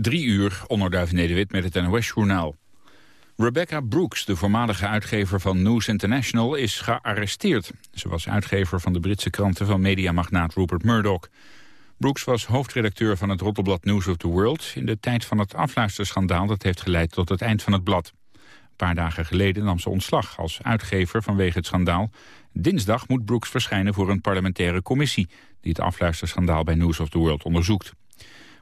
Drie uur, onderduif Nederwit met het NOS-journaal. Rebecca Brooks, de voormalige uitgever van News International, is gearresteerd. Ze was uitgever van de Britse kranten van mediamagnaat Rupert Murdoch. Brooks was hoofdredacteur van het Rotterblad News of the World... in de tijd van het afluisterschandaal dat heeft geleid tot het eind van het blad. Een paar dagen geleden nam ze ontslag als uitgever vanwege het schandaal. Dinsdag moet Brooks verschijnen voor een parlementaire commissie... die het afluisterschandaal bij News of the World onderzoekt.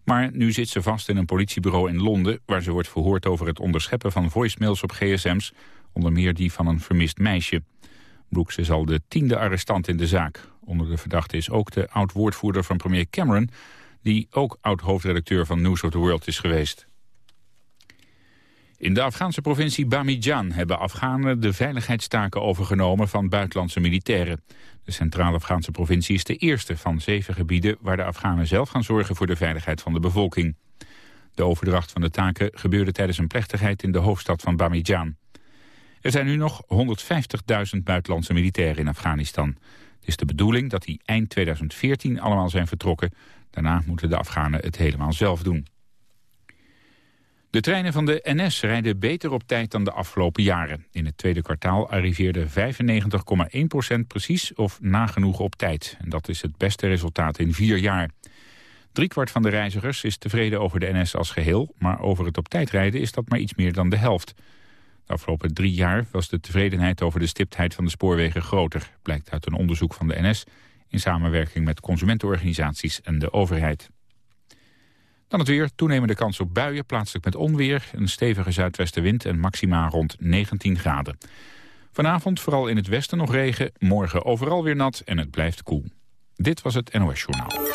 Maar nu zit ze vast in een politiebureau in Londen... waar ze wordt verhoord over het onderscheppen van voicemails op gsm's... onder meer die van een vermist meisje. Brooks is al de tiende arrestant in de zaak. Onder de verdachte is ook de oud-woordvoerder van premier Cameron... die ook oud-hoofdredacteur van News of the World is geweest. In de Afghaanse provincie Bamijan hebben Afghanen de veiligheidstaken overgenomen van buitenlandse militairen. De centrale Afghaanse provincie is de eerste van zeven gebieden waar de Afghanen zelf gaan zorgen voor de veiligheid van de bevolking. De overdracht van de taken gebeurde tijdens een plechtigheid in de hoofdstad van Bamijan. Er zijn nu nog 150.000 buitenlandse militairen in Afghanistan. Het is de bedoeling dat die eind 2014 allemaal zijn vertrokken. Daarna moeten de Afghanen het helemaal zelf doen. De treinen van de NS rijden beter op tijd dan de afgelopen jaren. In het tweede kwartaal arriveerde 95,1% precies of nagenoeg op tijd. En dat is het beste resultaat in vier jaar. Driekwart van de reizigers is tevreden over de NS als geheel... maar over het op tijd rijden is dat maar iets meer dan de helft. De afgelopen drie jaar was de tevredenheid over de stiptheid van de spoorwegen groter... blijkt uit een onderzoek van de NS... in samenwerking met consumentenorganisaties en de overheid. Dan het weer, toenemende kans op buien, plaatselijk met onweer... een stevige zuidwestenwind en maxima rond 19 graden. Vanavond vooral in het westen nog regen, morgen overal weer nat en het blijft koel. Dit was het NOS Journaal.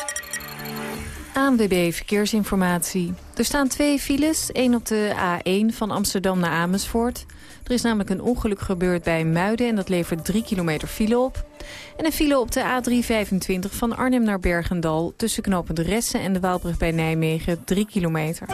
ANWB Verkeersinformatie. Er staan twee files, één op de A1 van Amsterdam naar Amersfoort. Er is namelijk een ongeluk gebeurd bij Muiden en dat levert 3 kilometer file op. En een file op de A325 van Arnhem naar Bergendal... tussen knopend Ressen en de Waalbrug bij Nijmegen 3 kilometer.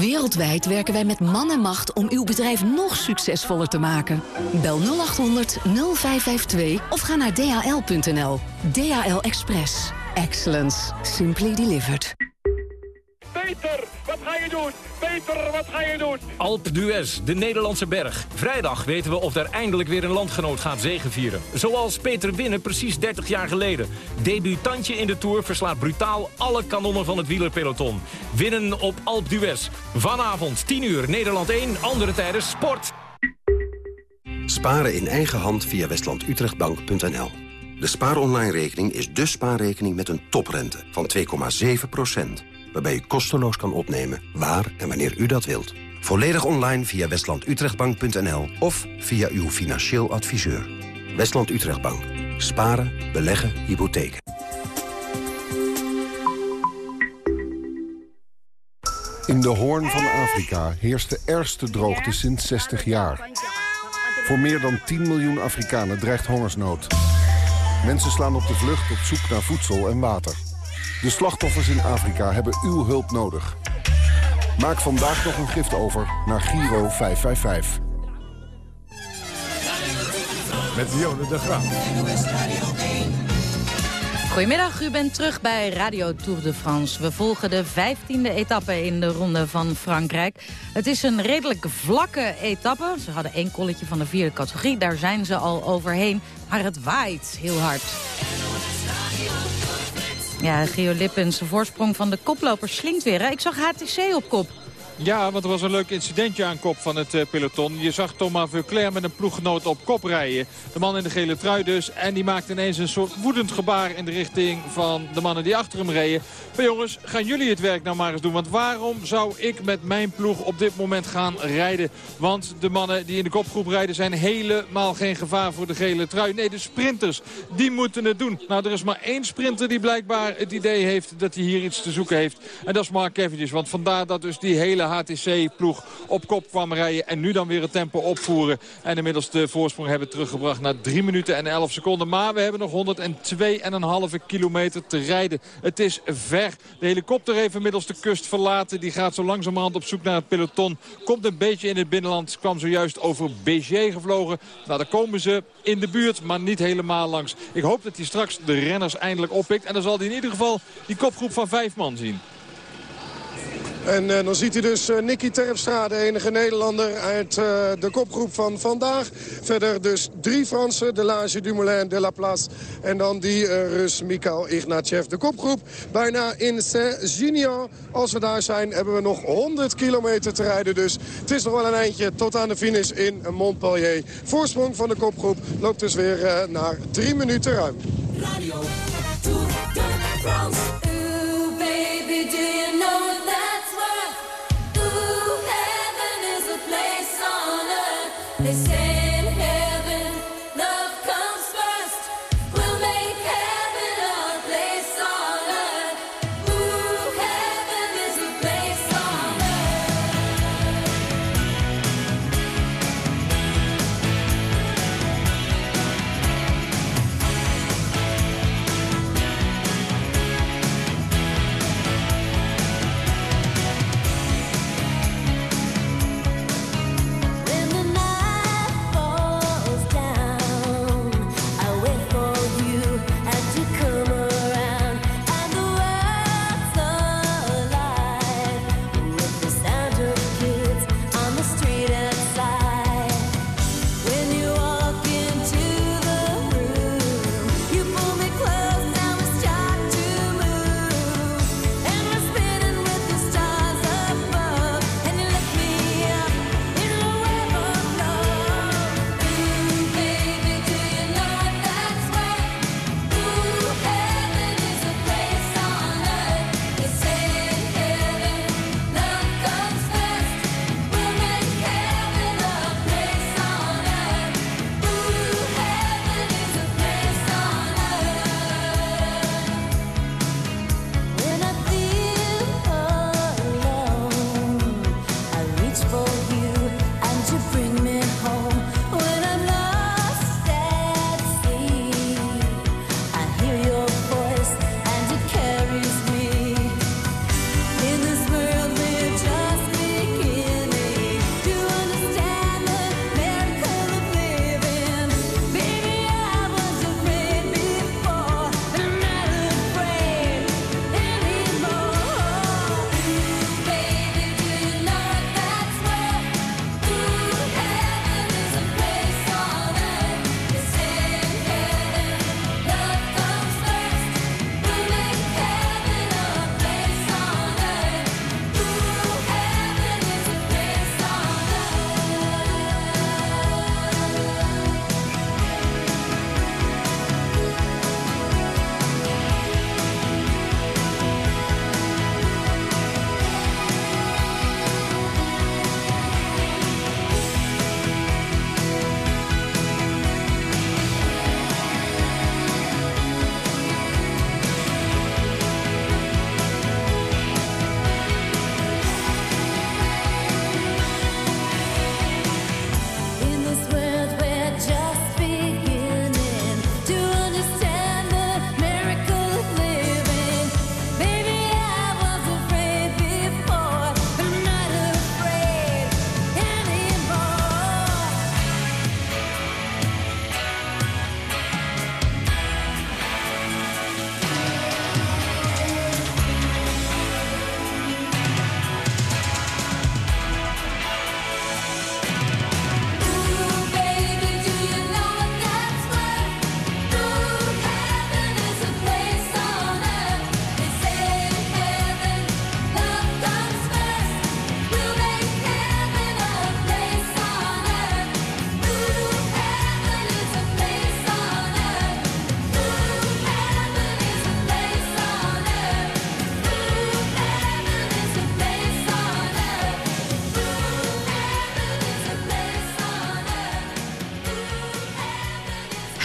Wereldwijd werken wij met man en macht om uw bedrijf nog succesvoller te maken. Bel 0800 0552 of ga naar dhl.nl. DHL Express. Excellence. Simply delivered. Peter, wat ga je doen? Peter, wat ga je doen? Alp d'Huez, de Nederlandse berg. Vrijdag weten we of er eindelijk weer een landgenoot gaat zegenvieren. Zoals Peter Winnen precies 30 jaar geleden. Debutantje in de Tour verslaat brutaal alle kanonnen van het wielerpeloton. Winnen op Alp d'Huez. Vanavond 10 uur Nederland 1, andere tijden sport. Sparen in eigen hand via westlandutrechtbank.nl De spaaronline-rekening is de spaarrekening met een toprente van 2,7% waarbij u kosteloos kan opnemen waar en wanneer u dat wilt. Volledig online via westlandutrechtbank.nl of via uw financieel adviseur. Westland Utrechtbank. Sparen, beleggen, hypotheken. In de hoorn van Afrika heerst de ergste droogte sinds 60 jaar. Voor meer dan 10 miljoen Afrikanen dreigt hongersnood. Mensen slaan op de vlucht op zoek naar voedsel en water. De slachtoffers in Afrika hebben uw hulp nodig. Maak vandaag nog een gift over naar Giro 555. Met Dionne de Graaf. Goedemiddag, u bent terug bij Radio Tour de France. We volgen de 15e etappe in de Ronde van Frankrijk. Het is een redelijk vlakke etappe. Ze hadden één kolletje van de vierde categorie. Daar zijn ze al overheen. Maar het waait heel hard. Ja, Geo Lippens, de voorsprong van de koploper slinkt weer. Ik zag HTC op kop. Ja, want er was een leuk incidentje aan kop van het uh, peloton. Je zag Thomas Veuclair met een ploeggenoot op kop rijden. De man in de gele trui dus. En die maakte ineens een soort woedend gebaar in de richting van de mannen die achter hem reden. Maar jongens, gaan jullie het werk nou maar eens doen. Want waarom zou ik met mijn ploeg op dit moment gaan rijden? Want de mannen die in de kopgroep rijden zijn helemaal geen gevaar voor de gele trui. Nee, de sprinters, die moeten het doen. Nou, er is maar één sprinter die blijkbaar het idee heeft dat hij hier iets te zoeken heeft. En dat is Mark Cavendish. Want vandaar dat dus die hele HTC-ploeg op kop kwam rijden. En nu dan weer het tempo opvoeren. En inmiddels de voorsprong hebben teruggebracht naar 3 minuten en 11 seconden. Maar we hebben nog 102,5 kilometer te rijden. Het is ver. De helikopter heeft inmiddels de kust verlaten. Die gaat zo langzamerhand op zoek naar het peloton. Komt een beetje in het binnenland. Kwam zojuist over Béziers gevlogen. Nou, daar komen ze in de buurt, maar niet helemaal langs. Ik hoop dat hij straks de renners eindelijk oppikt. En dan zal hij in ieder geval die kopgroep van vijf man zien. En uh, dan ziet hij dus uh, Nicky Terpstra, de enige Nederlander uit uh, de kopgroep van vandaag. Verder dus drie Fransen, Delage, Dumoulin, De La Place. En dan die Rus Mikhail Ignatjev. De kopgroep bijna in Saint-Ginian. Als we daar zijn hebben we nog 100 kilometer te rijden. Dus het is nog wel een eindje tot aan de finish in Montpellier. Voorsprong van de kopgroep loopt dus weer naar drie minuten ruim. Radio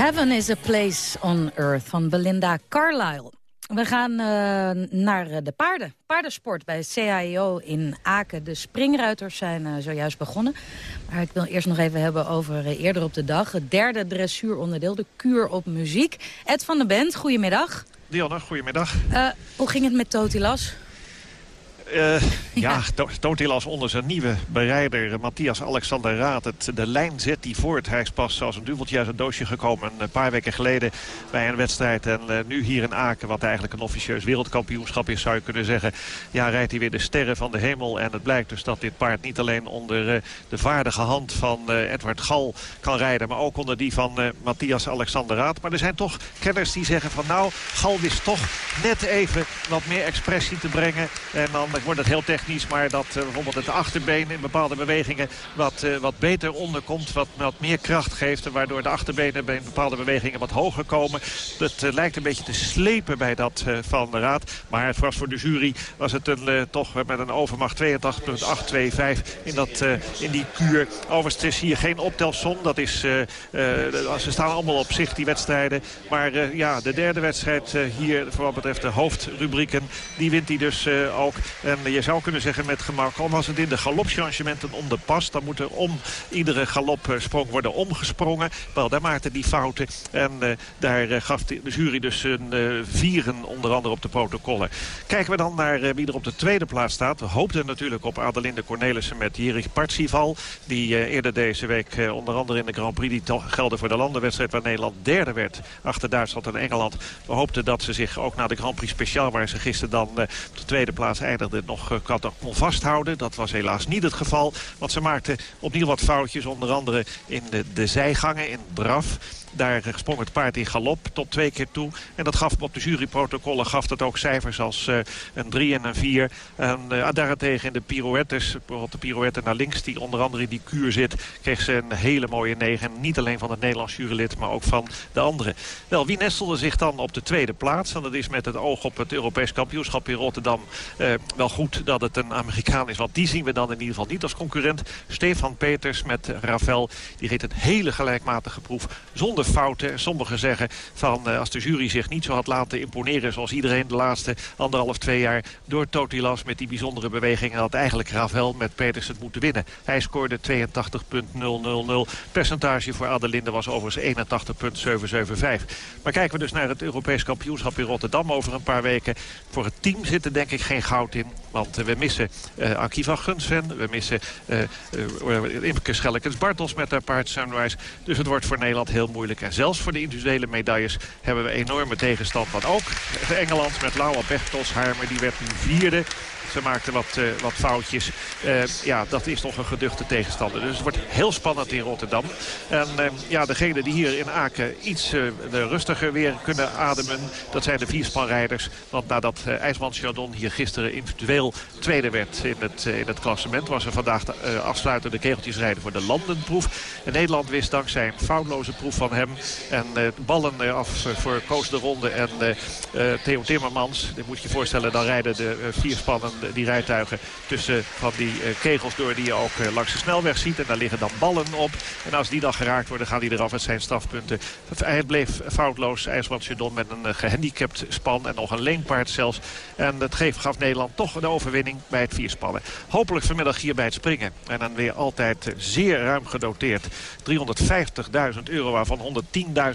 Heaven is a Place on Earth van Belinda Carlisle. We gaan uh, naar de paarden. Paardensport bij CAIO in Aken. De springruiters zijn uh, zojuist begonnen. Maar ik wil eerst nog even hebben over uh, eerder op de dag. Het derde dressuuronderdeel, de kuur op muziek. Ed van den Bent, goedemiddag. Dionne, goedemiddag. hoe ging het met Totilas? Uh, ja, ja als onder zijn nieuwe bereider Matthias Alexander Raad. Het, de lijn zet hij voort. Hij is pas als een duveltje uit een doosje gekomen een paar weken geleden bij een wedstrijd. En uh, nu hier in Aken, wat eigenlijk een officieus wereldkampioenschap is, zou je kunnen zeggen. Ja, rijdt hij weer de sterren van de hemel. En het blijkt dus dat dit paard niet alleen onder uh, de vaardige hand van Edward Gal kan rijden. Maar ook onder die van Matthias Alexander Raad. Maar er zijn toch kenners die zeggen van nou, Gal wist toch net even wat meer expressie te brengen. En dan wordt het heel technisch. Maar dat uh, bijvoorbeeld het achterbeen in bepaalde bewegingen wat, uh, wat beter onderkomt. Wat, wat meer kracht geeft. Waardoor de achterbenen bij bepaalde bewegingen wat hoger komen. Het uh, lijkt een beetje te slepen bij dat van de raad. Maar het was voor de jury was het een, toch met een overmacht 82.825 in, dat, in die kuur. Overigens is hier geen optelsom. Dat is, ze staan allemaal op zich die wedstrijden. Maar ja, de derde wedstrijd hier voor wat betreft de hoofdrubrieken. Die wint hij dus ook. En je zou kunnen zeggen met gemak, al was het in de galopchangementen om. Dan moet er om iedere galopsprong worden omgesprongen. Wel, daar maakte die fouten. En uh, daar uh, gaf de, jury dus een uh, vieren, onder andere op de protocollen. Kijken we dan naar wie er op de tweede plaats staat. We hoopten natuurlijk op Adelinde Cornelissen met Jerich Partsival. Die eerder deze week onder andere in de Grand Prix... die gelden voor de landenwedstrijd waar Nederland derde werd. Achter Duitsland en Engeland. We hoopten dat ze zich ook na de Grand Prix speciaal... waar ze gisteren dan op de tweede plaats eindigde nog kan vasthouden. Dat was helaas niet het geval. Want ze maakte opnieuw wat foutjes. Onder andere in de, de zijgangen, in Braf. Daar sprong het paard in galop tot twee keer toe. En dat gaf op de juryprotocollen gaf dat ook cijfers als uh, een 3 en een 4. En uh, daarentegen in de pirouettes, bijvoorbeeld de pirouette naar links... die onder andere in die kuur zit, kreeg ze een hele mooie 9. Niet alleen van het Nederlands jurylid, maar ook van de anderen. Wel, wie nestelde zich dan op de tweede plaats? En dat is met het oog op het Europees kampioenschap in Rotterdam... Uh, wel goed dat het een Amerikaan is. Want die zien we dan in ieder geval niet als concurrent. Stefan Peters met Ravel. Die reed een hele gelijkmatige proef zonder fouten. Sommigen zeggen van uh, als de jury zich niet zo had laten imponeren... zoals iedereen de laatste anderhalf, twee jaar door Totilas... met die bijzondere bewegingen had eigenlijk Ravel met Peters het moeten winnen. Hij scoorde 82,000. Percentage voor Adelinde was overigens 81,775. Maar kijken we dus naar het Europees kampioenschap in Rotterdam over een paar weken. Voor het team zit er denk ik geen goud in. Want uh, we missen uh, Akiva Gunsven. We missen uh, Imke Schellekens-Bartels met haar paard Sunrise. Dus het wordt voor Nederland heel moeilijk en zelfs voor de individuele medailles hebben we enorme tegenstand. Want ook Engeland met Laura Bechtelsharmer, die werd nu vierde. Ze maakte wat, uh, wat foutjes. Uh, ja, dat is nog een geduchte tegenstander. Dus het wordt heel spannend in Rotterdam. En uh, ja, degenen die hier in Aken iets rustiger weer kunnen ademen... dat zijn de vierspanrijders. Want nadat IJsman Chardon hier gisteren individueel tweede werd in het, in het klassement... was er vandaag de afsluitende kegeltjes rijden voor de landenproef. En Nederland wist dankzij een foutloze proef van hem... en ballen af voor Koos de Ronde en Theo Timmermans. Dat moet je voorstellen, dan rijden de vierspannen die rijtuigen tussen van die uh, kegels door die je ook uh, langs de snelweg ziet. En daar liggen dan ballen op. En als die dan geraakt worden, gaan die eraf. Het zijn strafpunten. Hij bleef foutloos, IJsland met een uh, gehandicapt span en nog een leenpaard zelfs. En dat gaf Nederland toch een overwinning bij het vierspannen. Hopelijk vanmiddag hier bij het springen. En dan weer altijd zeer ruim gedoteerd. 350.000 euro, waarvan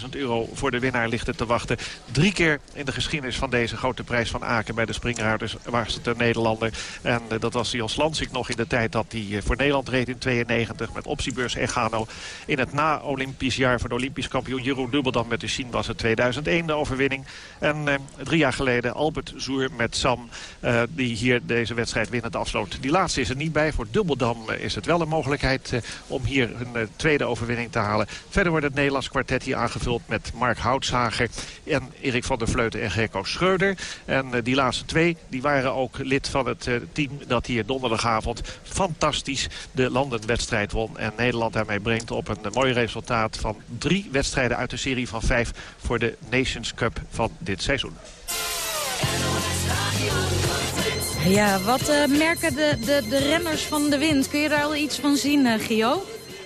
110.000 euro voor de winnaar ligt te wachten. Drie keer in de geschiedenis van deze grote prijs van Aken bij de springruiters was het er Nederland en eh, dat was Jos Lansik nog in de tijd dat hij eh, voor Nederland reed in 92 met optiebeurs Egano. In het na-Olympisch jaar voor de Olympisch kampioen Jeroen Dubbeldam met de Sien was het 2001 de overwinning. En eh, drie jaar geleden Albert Zoer met Sam die hier deze wedstrijd winnend afsloot. Die laatste is er niet bij. Voor Dubbeldam is het wel een mogelijkheid om hier een tweede overwinning te halen. Verder wordt het Nederlands kwartet hier aangevuld met Mark Houtsager en Erik van der Vleuten en Gerco Schreuder. En die laatste twee die waren ook lid van het team dat hier donderdagavond fantastisch de landenwedstrijd won. En Nederland daarmee brengt op een mooi resultaat van drie wedstrijden uit de serie van vijf voor de Nations Cup van dit seizoen. Ja, wat uh, merken de, de, de renners van de wind? Kun je daar al iets van zien, uh, Gio?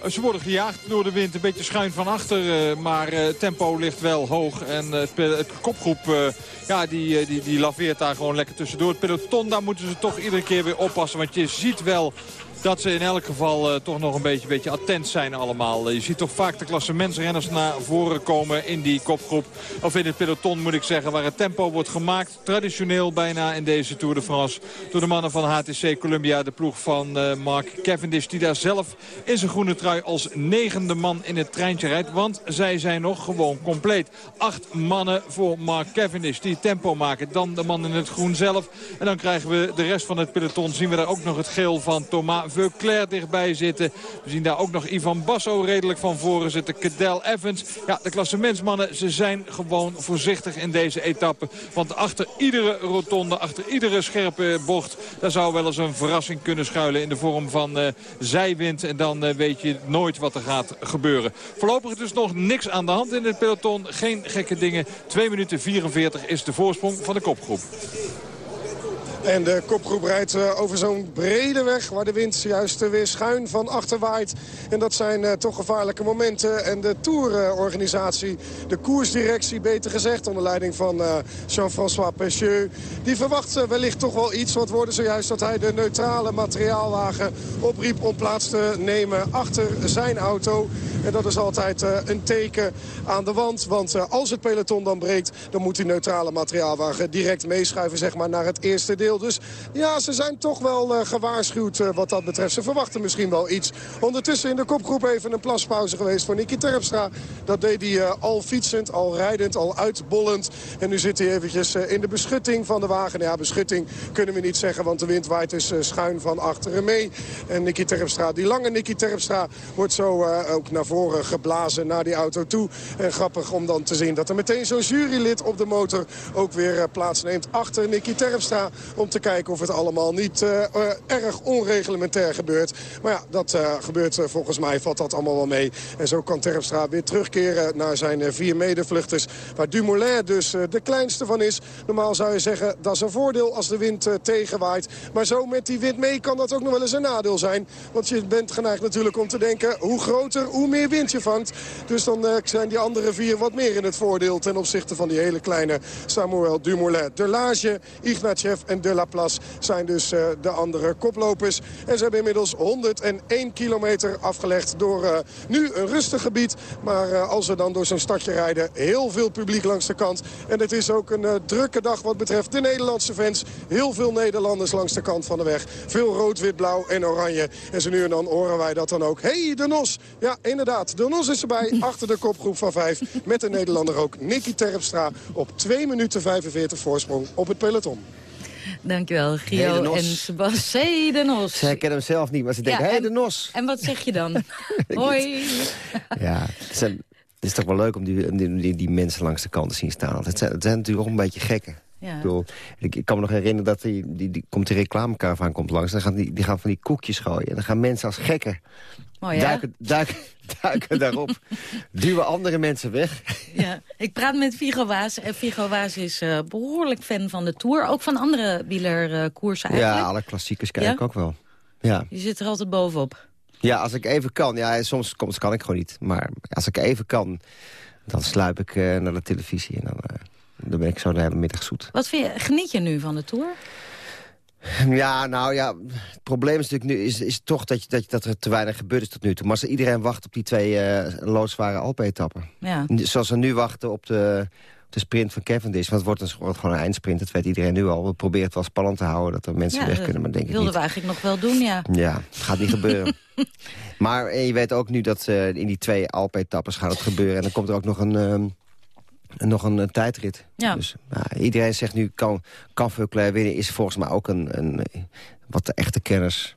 Ze worden gejaagd door de wind, een beetje schuin van achter. maar tempo ligt wel hoog. En het, het kopgroep ja, die, die, die laveert daar gewoon lekker tussendoor. Het peloton, daar moeten ze toch iedere keer weer oppassen. Want je ziet wel dat ze in elk geval uh, toch nog een beetje, beetje attent zijn allemaal. Uh, je ziet toch vaak de klassementsrenners naar voren komen in die kopgroep. Of in het peloton moet ik zeggen, waar het tempo wordt gemaakt. Traditioneel bijna in deze Tour de France. Door de mannen van HTC Columbia, de ploeg van uh, Mark Cavendish. Die daar zelf in zijn groene trui als negende man in het treintje rijdt. Want zij zijn nog gewoon compleet. Acht mannen voor Mark Cavendish die tempo maken. Dan de man in het groen zelf. En dan krijgen we de rest van het peloton. Zien we daar ook nog het geel van Thomas Veuclair dichtbij zitten. We zien daar ook nog Ivan Basso redelijk van voren zitten. Cadel Evans. Ja, de klassementsmannen, ze zijn gewoon voorzichtig in deze etappe. Want achter iedere rotonde, achter iedere scherpe bocht... daar zou wel eens een verrassing kunnen schuilen in de vorm van uh, zijwind. En dan uh, weet je nooit wat er gaat gebeuren. Voorlopig dus nog niks aan de hand in het peloton. Geen gekke dingen. 2 minuten 44 is de voorsprong van de kopgroep. En de kopgroep rijdt eh, over zo'n brede weg waar de wind juist weer schuin van achter waait. En dat zijn uh, toch gevaarlijke momenten. En de tourorganisatie, de koersdirectie beter gezegd... onder leiding van Jean-François Pecheux... die verwacht wellicht toch wel iets. Want worden zojuist dat hij de neutrale materiaalwagen opriep om plaats te nemen achter zijn auto. En dat is altijd een teken aan de wand. Want als het peloton dan breekt, dan moet die neutrale materiaalwagen direct meeschuiven zeg maar, naar het eerste deel dus ja, ze zijn toch wel uh, gewaarschuwd uh, wat dat betreft. Ze verwachten misschien wel iets. Ondertussen in de kopgroep even een plaspauze geweest voor Nicky Terpstra. Dat deed hij uh, al fietsend, al rijdend, al uitbollend. En nu zit hij eventjes in de beschutting van de wagen. Ja, beschutting kunnen we niet zeggen, want de wind waait dus schuin van achteren mee. En Nicky Terpstra, die lange Nicky Terpstra, wordt zo ook naar voren geblazen naar die auto toe. En grappig om dan te zien dat er meteen zo'n jurylid op de motor ook weer plaatsneemt achter Nicky Terpstra om te kijken of het allemaal niet uh, erg onreglementair gebeurt. Maar ja, dat uh, gebeurt volgens mij, valt dat allemaal wel mee. En zo kan Terpstra weer terugkeren naar zijn vier medevluchters. Waar Dumoulin dus de kleinste van is. Normaal zou je zeggen, dat is een voordeel als de wind tegenwaait. Maar zo met die wind mee kan dat ook nog wel eens een nadeel zijn. Want je bent geneigd natuurlijk om te denken, hoe groter, hoe meer wind je vangt. Dus dan zijn die andere vier wat meer in het voordeel ten opzichte van die hele kleine Samuel Dumoulin. Delage, Ignatjev en De La Place zijn dus uh, de andere koplopers. En ze hebben inmiddels 101 kilometer afgelegd door uh, nu een rustig gebied. Maar uh, als we dan door zo'n stadje rijden, heel veel publiek langs de kant. En het is ook een drukke dag wat betreft de Nederlandse fans. Heel veel Nederlanders langs de kant van de weg. Veel rood, wit, blauw en oranje. En zo nu en dan horen wij dat dan ook. hey, de Nos! Ja, inderdaad. De Nos is erbij, achter de kopgroep van vijf. Met de Nederlander ook Nicky Terpstra op 2 minuten 45 voorsprong op het peloton. Dankjewel, Gio en Sebastian de Nos. Ze herkennen hem zelf niet, maar ze denken, hé, hey, de Nos. En wat zeg je dan? Hoi. ja, het, is toch wel leuk om die, die, die, mensen langs de kant te zien staan. Het zijn, het zijn natuurlijk ook een beetje gekken. Ja. Ik, bedoel, ik, kan me nog herinneren dat die, die, die komt de reclamekaravaan komt langs. Dan gaan die, die gaan van die koekjes gooien. En dan gaan mensen als gekken Mooi, duiken, duiken, duiken daarop. duwen andere mensen weg. Ja, ik praat met Vigo Waas. En Vigo Waas is uh, behoorlijk fan van de Tour. Ook van andere wielerkoersen eigenlijk. Ja, alle klassiekers kijk ik ook wel. Ja. Je zit er altijd bovenop. Ja, als ik even kan. Ja, soms, soms kan ik gewoon niet. Maar als ik even kan, dan sluip ik uh, naar de televisie. En dan, uh, dan ben ik zo de hele middag zoet. Wat vind je, geniet je nu van de Tour? Ja, nou ja, het probleem is natuurlijk nu is, is toch dat, je, dat, dat er te weinig gebeurd is tot nu toe. Maar iedereen wacht op die twee uh, loodzware Alpe-etappen. Ja. Zoals ze nu wachten op de, de sprint van Cavendish. Want het wordt, een, wordt gewoon een eindsprint, dat weet iedereen nu al. We proberen het wel spannend te houden, dat er mensen weg kunnen. Maar denk ik wilden we eigenlijk nog wel doen, ja. Ja, het gaat niet gebeuren. Maar en je weet ook nu dat uh, in die twee Alpe-etappes gaat het gebeuren. En dan komt er ook nog een... Uh, nog een, tijdrit. Ja. Dus iedereen zegt nu, kan, kan Veuclair winnen... is volgens mij ook een, een wat de echte kenners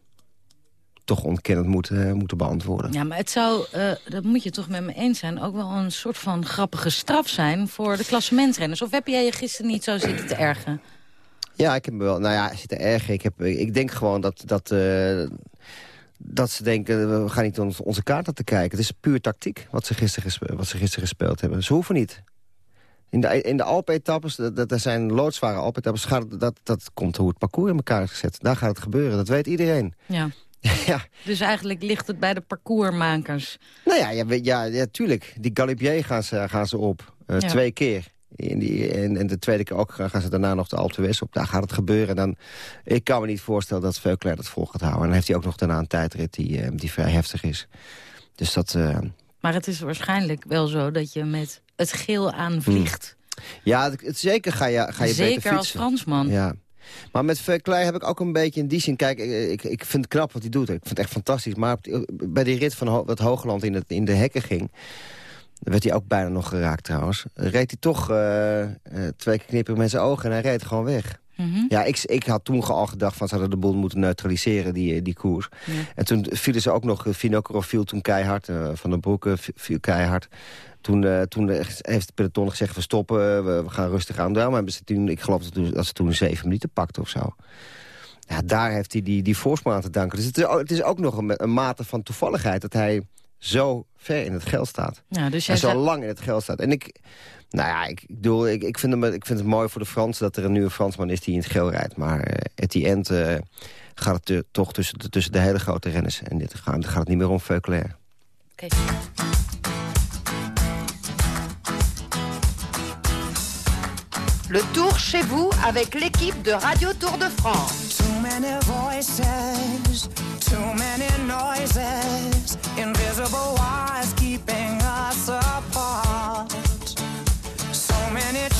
toch ontkennend moeten, moeten beantwoorden. Ja, maar het zou, uh, dat moet je toch met me eens zijn... ook wel een soort van grappige straf zijn voor de klassementrenners. Of heb jij je gisteren niet zo zitten te ergen? Ja, ik heb me wel, nou ja, zitten ergen. Ik, heb, ik denk gewoon dat... dat uh, dat ze denken, we gaan niet onze, onze kaarten te kijken. Het is puur tactiek wat ze gisteren, wat ze gisteren gespeeld hebben. Ze hoeven niet. In de, in de Alpe-etappes, dat, dat zijn loodzware Alpe-etappes... Dat, dat komt hoe het parcours in elkaar is gezet. Daar gaat het gebeuren, dat weet iedereen. Ja. Ja. Dus eigenlijk ligt het bij de parcoursmakers. Nou ja, ja, ja, ja tuurlijk. Die Galibier gaan ze, gaan ze op. Uh, Twee keer. In die, en, en, de tweede keer ook gaan ze daarna nog de Alpe d'Huez op. Daar gaat het gebeuren. Dan, ik kan me niet voorstellen dat Veuclair dat vol gaat houden. En dan heeft hij ook nog daarna een tijdrit die, uh, die vrij heftig is. Dus dat... Uh... Maar het is waarschijnlijk wel zo dat je met het geel aanvliegt. Hmm. Ja, het, zeker ga je, ga je Zeker als Fransman. Ja. Maar met Verkleij heb ik ook een beetje in die zin... Kijk, ik, ik vind het knap wat hij doet. Ik vind het echt fantastisch. Maar bij die rit van Ho wat Hoogland in, het, in de hekken ging... werd hij ook bijna nog geraakt trouwens. Reed hij toch uh, uh, twee keer knippen met zijn ogen en hij reed gewoon weg. Mm -hmm. Ja, ik, ik had toen al gedacht van ze hadden de boel moeten neutraliseren, die, die koers. Ja. En toen vielen ze ook nog, Vinocorov viel toen keihard, uh, Van den Broeke viel keihard. Toen, uh, toen heeft het peloton gezegd, we stoppen, we, we gaan rustig aan. Daarom hebben ze toen, ik geloof dat, toen, dat ze toen zeven minuten pakte of zo. Ja, daar heeft hij die, die voorsprong aan te danken. Dus het is, het is ook nog een, een mate van toevalligheid dat hij zo ver in het geld staat. Ja, dus en zo lang in het geld staat. En ik, nou ja, ik, ik, bedoel, ik, ik, vind hem, ik vind het mooi voor de Fransen dat er een nieuwe Fransman is die in het geel rijdt. Maar uh, at the end uh, gaat het te, toch tussen de, tussen de hele grote renners. En dit gaat, gaat het niet meer om Veuclair. Okay. Le Tour chez vous avec l'équipe de Radio Tour de France. Too many voices, too many noises, invisible wires keeping us.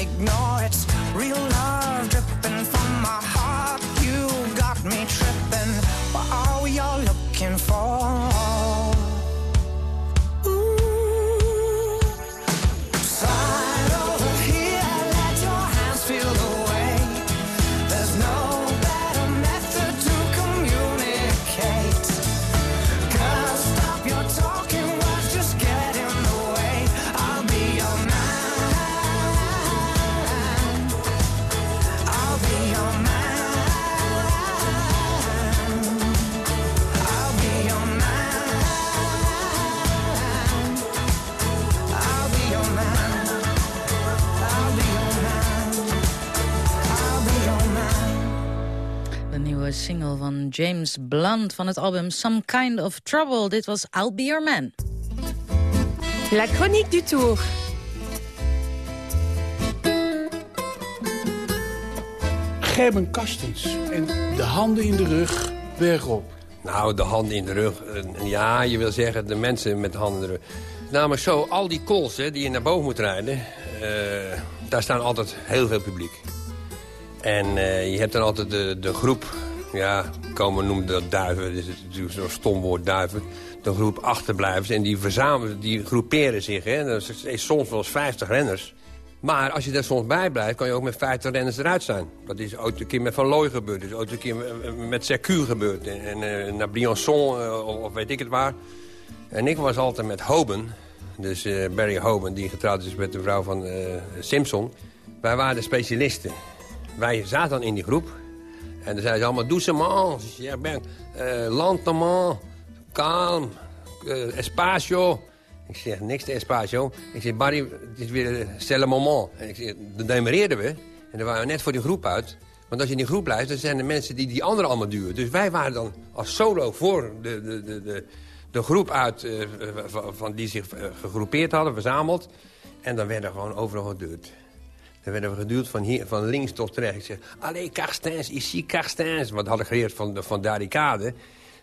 ignore. It's real James Blunt van het album Some Kind of Trouble. Dit was I'll Be Your Man. La chronique du Tour. Gerben Kastens. En de handen in de rug, bergop. Nou, de handen in de rug. Ja, je wil zeggen de mensen met de handen in de rug. Namelijk zo, al die calls hè, die je naar boven moet rijden... eh, daar staan altijd heel veel publiek. En eh, je hebt dan altijd de, de groep... Ja, komen noemen dat duiven. Dat is natuurlijk zo'n stom woord, duiven. De groep achterblijvers. En die verzamelen, die groeperen zich. Hè. Dat is soms wel eens 50 renners. Maar als je er soms bij blijft, kan je ook met 50 renners eruit zijn. Dat is ooit een keer met Van Looy gebeurd. Dat is ooit een keer met Sercu gebeurd. En, en naar Briançon, of, of weet ik het waar. En ik was altijd met Hoben. Dus Barry Hoben, die getrouwd is met de vrouw van Simpson. Wij waren de specialisten. Wij zaten dan in die groep. En dan zeiden ze allemaal, doucement. Ja, ben, uh, lentement, kalm, uh, espacio. Ik zeg, niks te espacio. Ik zeg, Barry, het is weer c'est moment. En ik zeg, dan demereerden we. En dan waren we net voor die groep uit. Want als je in die groep blijft, dan zijn er mensen die die anderen allemaal duwen. Dus wij waren dan als solo voor de, de, de, de, de groep uit uh, van, die zich gegroepeerd hadden, verzameld. En dan werden we gewoon overal geduurd. Dan werden we geduwd van, hier, van links tot rechts. Ik zeg, allee, Carstens, ici Carstens. Wat had ik geleerd van, van Daricade.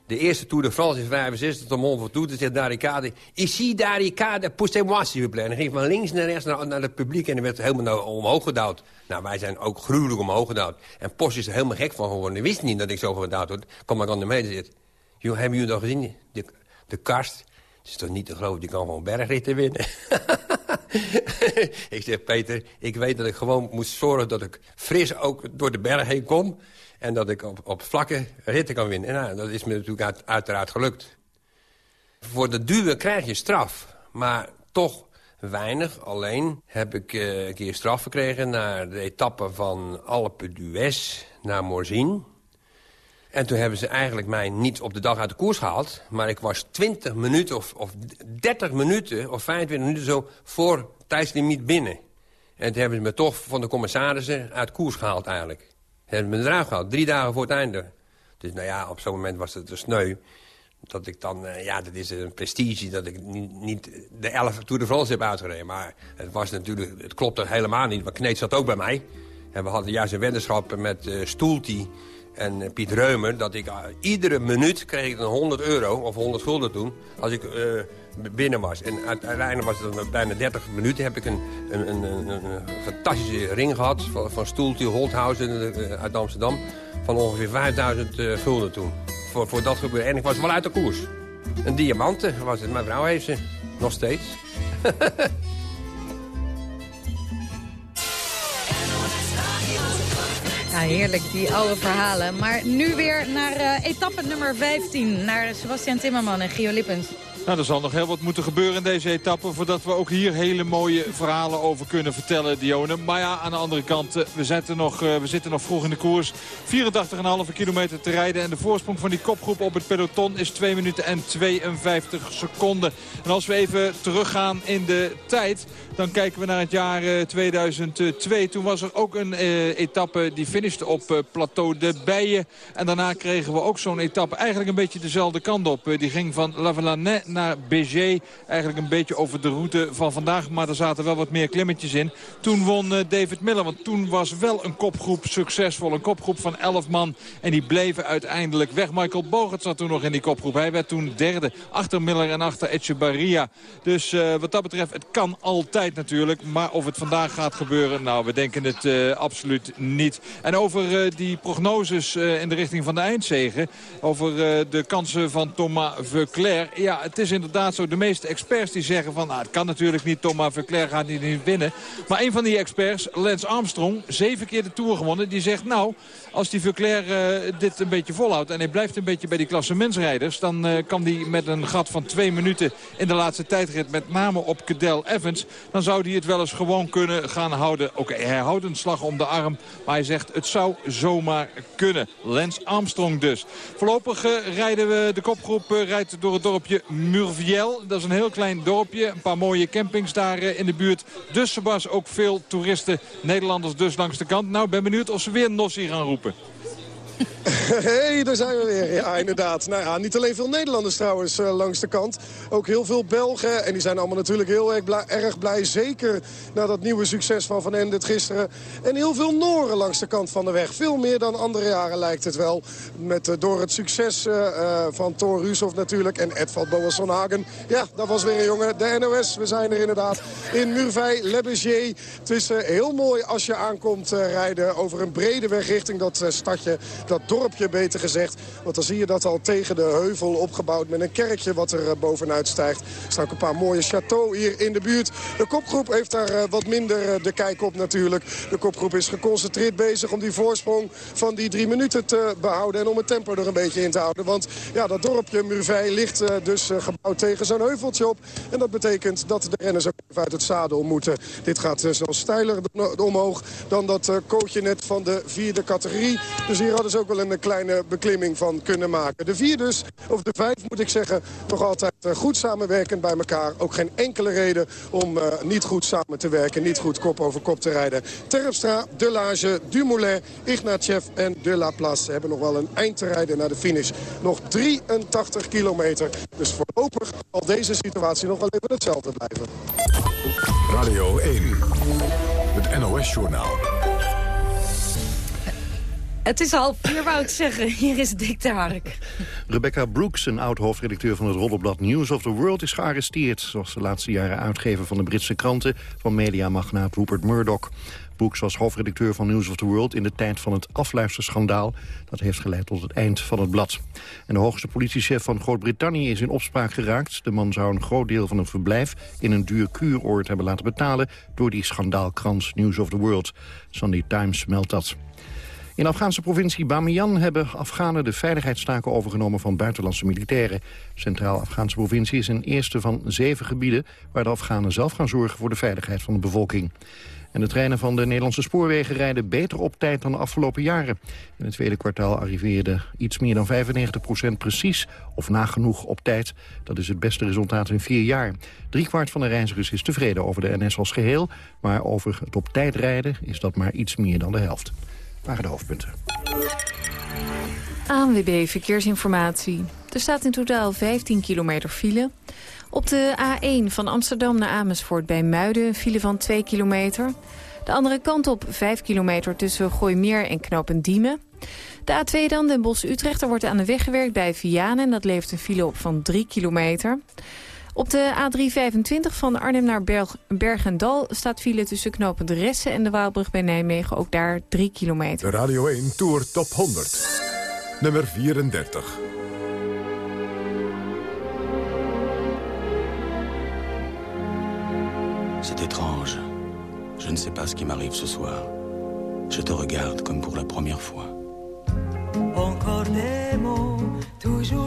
De eerste Tour de France is 65 tot Mont Ventoux. Zegt Daricade, ici Daricade, poussez-moi s'il vous plaît. En dan ging van links naar rechts naar, naar het publiek. En dan werd helemaal omhoog gedouwd. Nou, wij zijn ook gruwelijk omhoog gedouwd. En Post is er helemaal gek van geworden. Hij wist niet dat ik zo gedouwd word. Kom maar aan de mede zitten. Hebben jullie dat gezien? De, de karst. Het is toch niet te groot, die kan gewoon bergritten winnen. ik zeg, Peter, ik weet dat ik gewoon moet zorgen dat ik fris ook door de berg heen kom. En dat ik op, op vlakke ritten kan winnen. En nou, dat is me natuurlijk uiteraard gelukt. Voor de duwen krijg je straf, maar toch weinig. Alleen heb ik uh, een keer straf gekregen naar de etappe van Alpe d'Huez naar Morzine. En toen hebben ze eigenlijk mij niet op de dag uit de koers gehaald. Maar ik was 20 minuten of, of 30 minuten of 25 minuten zo voor tijdslimiet binnen. En toen hebben ze me toch van de commissarissen uit koers gehaald eigenlijk. Ze hebben me eruit gehaald, drie dagen voor het einde. Dus nou ja, op zo'n moment was het een sneu. Dat ik dan, uh, ja, dat is een prestige dat ik niet, de 11 Tour de France heb uitgereden. Maar het was natuurlijk, het klopte helemaal niet, want Kneet zat ook bij mij. En we hadden juist een weddenschap met uh, Stoeltie en eh, Piet Reumer... dat ik iedere minuut kreeg ik dan 100 euro, of 100 gulden toen... als ik uh, binnen was. En uiteindelijk was het dan bijna 30 minuten... heb ik een, een, een, een, fantastische ring gehad van, van Stoeltje Holthausen uit Amsterdam... van ongeveer 5000 uh, gulden toen. Voor, voor dat gebeuren. En ik was wel uit de koers. Een diamanten was het. Mijn vrouw heeft ze. Nog steeds. Heerlijk, die oude verhalen. Maar nu weer naar uh, etappe nummer 15. Naar Sebastian Timmerman en Gio Lippens. Nou, er zal nog heel wat moeten gebeuren in deze etappe... voordat we ook hier hele mooie verhalen over kunnen vertellen, Dione. Maar ja, aan de andere kant, eh, we zitten nog, uh, we zitten nog vroeg in de koers. 84,5 kilometer te rijden. En de voorsprong van die kopgroep op het peloton is 2 minuten en 52 seconden. En als we even teruggaan in de tijd... dan kijken we naar het jaar uh, 2002. Toen was er ook een etappe die finishte op Plateau de Bijen. En daarna kregen we ook zo'n etappe eigenlijk een beetje dezelfde kant op. die ging van La Valanais naar BG. Eigenlijk een beetje over de route van vandaag. Maar er zaten wel wat meer klimmetjes in. Toen won uh, David Miller. Want toen was wel een kopgroep succesvol. Een kopgroep van 11 man. En die bleven uiteindelijk weg. Michael Bogert zat toen nog in die kopgroep. Hij werd toen derde. Achter Miller en achter Echebarria. Dus uh, wat dat betreft, het kan altijd natuurlijk. Maar of het vandaag gaat gebeuren, nou, we denken het uh, absoluut niet. En over die prognoses in de richting van de eindzegen. Over de kansen van Thomas Veuclair. Ja, het is is inderdaad zo. De meeste experts die zeggen van... Nou, het kan natuurlijk niet, Thomas Verclair gaat niet, niet winnen. Maar een van die experts, Lance Armstrong, zeven keer de Tour gewonnen... die zegt, nou, als die Verclair uh, dit een beetje volhoudt... en hij blijft een beetje bij die klasse mensrijders... dan uh, kan hij met een gat van twee minuten in de laatste tijdrit... met name op Cadel Evans... dan zou hij het wel eens gewoon kunnen gaan houden. Oké, hij houdt een slag om de arm... maar hij zegt, het zou zomaar kunnen. Lance Armstrong dus. Voorlopig uh, rijden we, de kopgroep rijdt door het dorpje Murviel. Dat is een heel klein dorpje. Een paar mooie campings daar in de buurt. Dus Sebas ook veel toeristen, Nederlanders dus langs de kant. Nou, ben benieuwd of ze weer Nossi gaan roepen. hey, daar zijn we weer. Ja, inderdaad. Nou ja, niet alleen veel Nederlanders trouwens uh, langs de kant. Ook heel veel Belgen. En die zijn allemaal natuurlijk heel erg blij, erg blij. Zeker na dat nieuwe succes van Van Endert gisteren. En heel veel Noren langs de kant van de weg. Veel meer dan andere jaren lijkt het wel. Met, uh, door het succes uh, van Thor Rusov natuurlijk. En Edvald Boasson Hagen. Ja, dat was weer een jongen. De NOS, we zijn er inderdaad. In Murvij, Le Bégier. Het is heel mooi als je aankomt rijden over een brede weg richting dat stadje dat dorpje beter gezegd. Want dan zie je dat al tegen de heuvel opgebouwd met een kerkje wat er bovenuit stijgt. Er staan ook een paar mooie chateaux hier in de buurt. De kopgroep heeft daar wat minder de kijk op natuurlijk. De kopgroep is geconcentreerd bezig om die voorsprong van die drie minuten te behouden. En om het tempo er een beetje in te houden. Want ja, dat dorpje Murvij ligt dus gebouwd tegen zo'n heuveltje op. En dat betekent dat de renners ook even uit het zadel moeten. Dit gaat zelfs steiler omhoog dan dat coachje net van de vierde categorie. Dus hier hadden ze ook wel een kleine beklimming van kunnen maken. De vier dus, of de vijf moet ik zeggen, nog altijd goed samenwerkend bij elkaar. Ook geen enkele reden om niet goed samen te werken, niet goed kop over kop te rijden. Terpstra, Delage, Dumoulin, Ignatjev en De La hebben nog wel een eind te rijden naar de finish. Nog 83 kilometer. Dus voorlopig zal deze situatie nog wel even hetzelfde blijven. Radio 1, het NOS-journaal. Het is half vier, wou ik zeggen. Hier is Dick de Hark. Rebecca Brooks, een oud-hoofdredacteur van het roddelblad News of the World... is gearresteerd, zoals de laatste jaren uitgever van de Britse kranten... van mediamagnaat Rupert Murdoch. Brooks was hoofdredacteur van News of the World in de tijd van het afluisterschandaal. Dat heeft geleid tot het eind van het blad. En de hoogste politiechef van Groot-Brittannië is in opspraak geraakt. De man zou een groot deel van een verblijf in een duur kuuroord hebben laten betalen... door die schandaalkrans News of the World. Sunday Times meldt dat. In de Afghaanse provincie Bamiyan hebben Afghanen de veiligheidstaken overgenomen van buitenlandse militairen. Centraal-Afghaanse provincie is een eerste van zeven gebieden waar de Afghanen zelf gaan zorgen voor de veiligheid van de bevolking. En de treinen van de Nederlandse spoorwegen rijden beter op tijd dan de afgelopen jaren. In het tweede kwartaal arriveerde iets meer dan 95% precies of nagenoeg op tijd. Dat is het beste resultaat in vier jaar. kwart van de reizigers is tevreden over de NS als geheel. Maar over het op tijd rijden is dat maar iets meer dan de helft. Waren de hoofdpunten. ANWB Verkeersinformatie. Er staat in totaal 15 kilometer file. Op de A1 van Amsterdam naar Amersfoort bij Muiden een file van 2 kilometer. De andere kant op 5 kilometer tussen Gooimeer en Knopendiemen. De A2 dan, Den Bosch-Utrecht, wordt aan de weg gewerkt bij Vianen... en dat levert een file op van 3 kilometer. Op de A325 van Arnhem naar Berg Bergendal staat file tussen knopend Ressen en de Waalbrug bij Nijmegen. Ook daar 3 kilometer. De Radio 1 Tour Top 100. Nummer 34. C'est étrange. Je ne sais pas ce qui m'arrive ce soir. Je te regarde comme pour la première fois. Encore des mots, toujours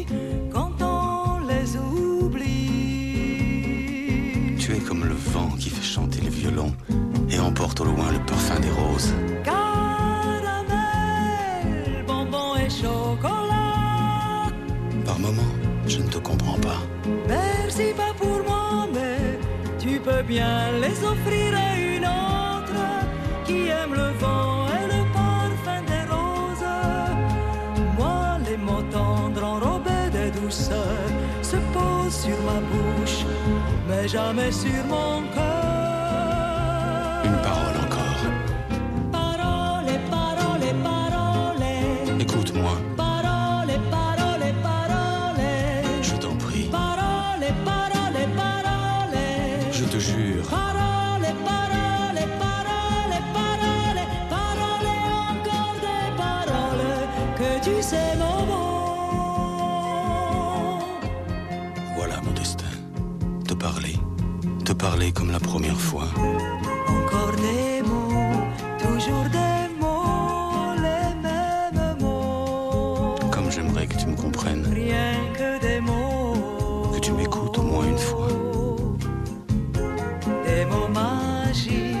et emporte au loin le parfum des roses. Caramel, bonbons et chocolat. Par moments, je ne te comprends pas. Merci pas pour moi peux bien les offrir à une autre qui aime le vent et le parfum des roses. Moi, les mots tendres enrobés de douceur se posent sur ma bouche, mais jamais sur mon cœur. Parler comme la première fois. Encore des mots, toujours des mots, les mêmes mots. Comme j'aimerais que tu me comprennes. Rien que des mots. Que tu m'écoutes au moins une fois. Des mots magiques,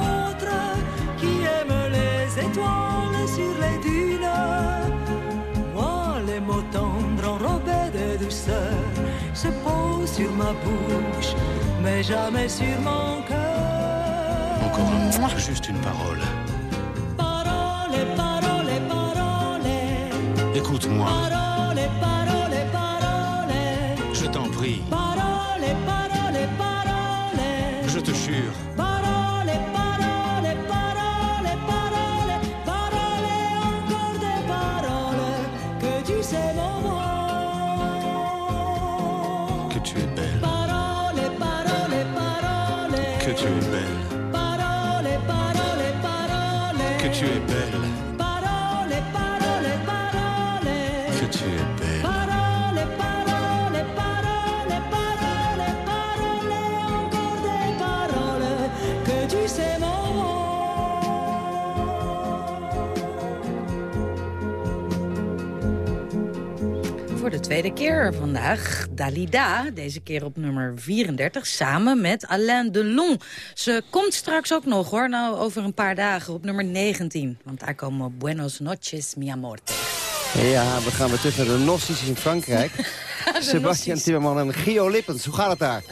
Sur ma bouche, mais jamais sur mon cœur. Encore un mouah, juste une parole. Parole, parole, parole. Écoute-moi, Parole, parole, parole. je t'en prie, Voor de tweede keer vandaag Dalida, deze keer op nummer 34, samen met Alain Delon. Ze komt straks ook nog hoor, nou over een paar dagen op nummer 19. Want daar komen Buenos noches, mi amor. Ja, we gaan weer terug naar de Gnostici in Frankrijk. Sebastian. Timmerman en Gio Lippens. Hoe gaat het daar?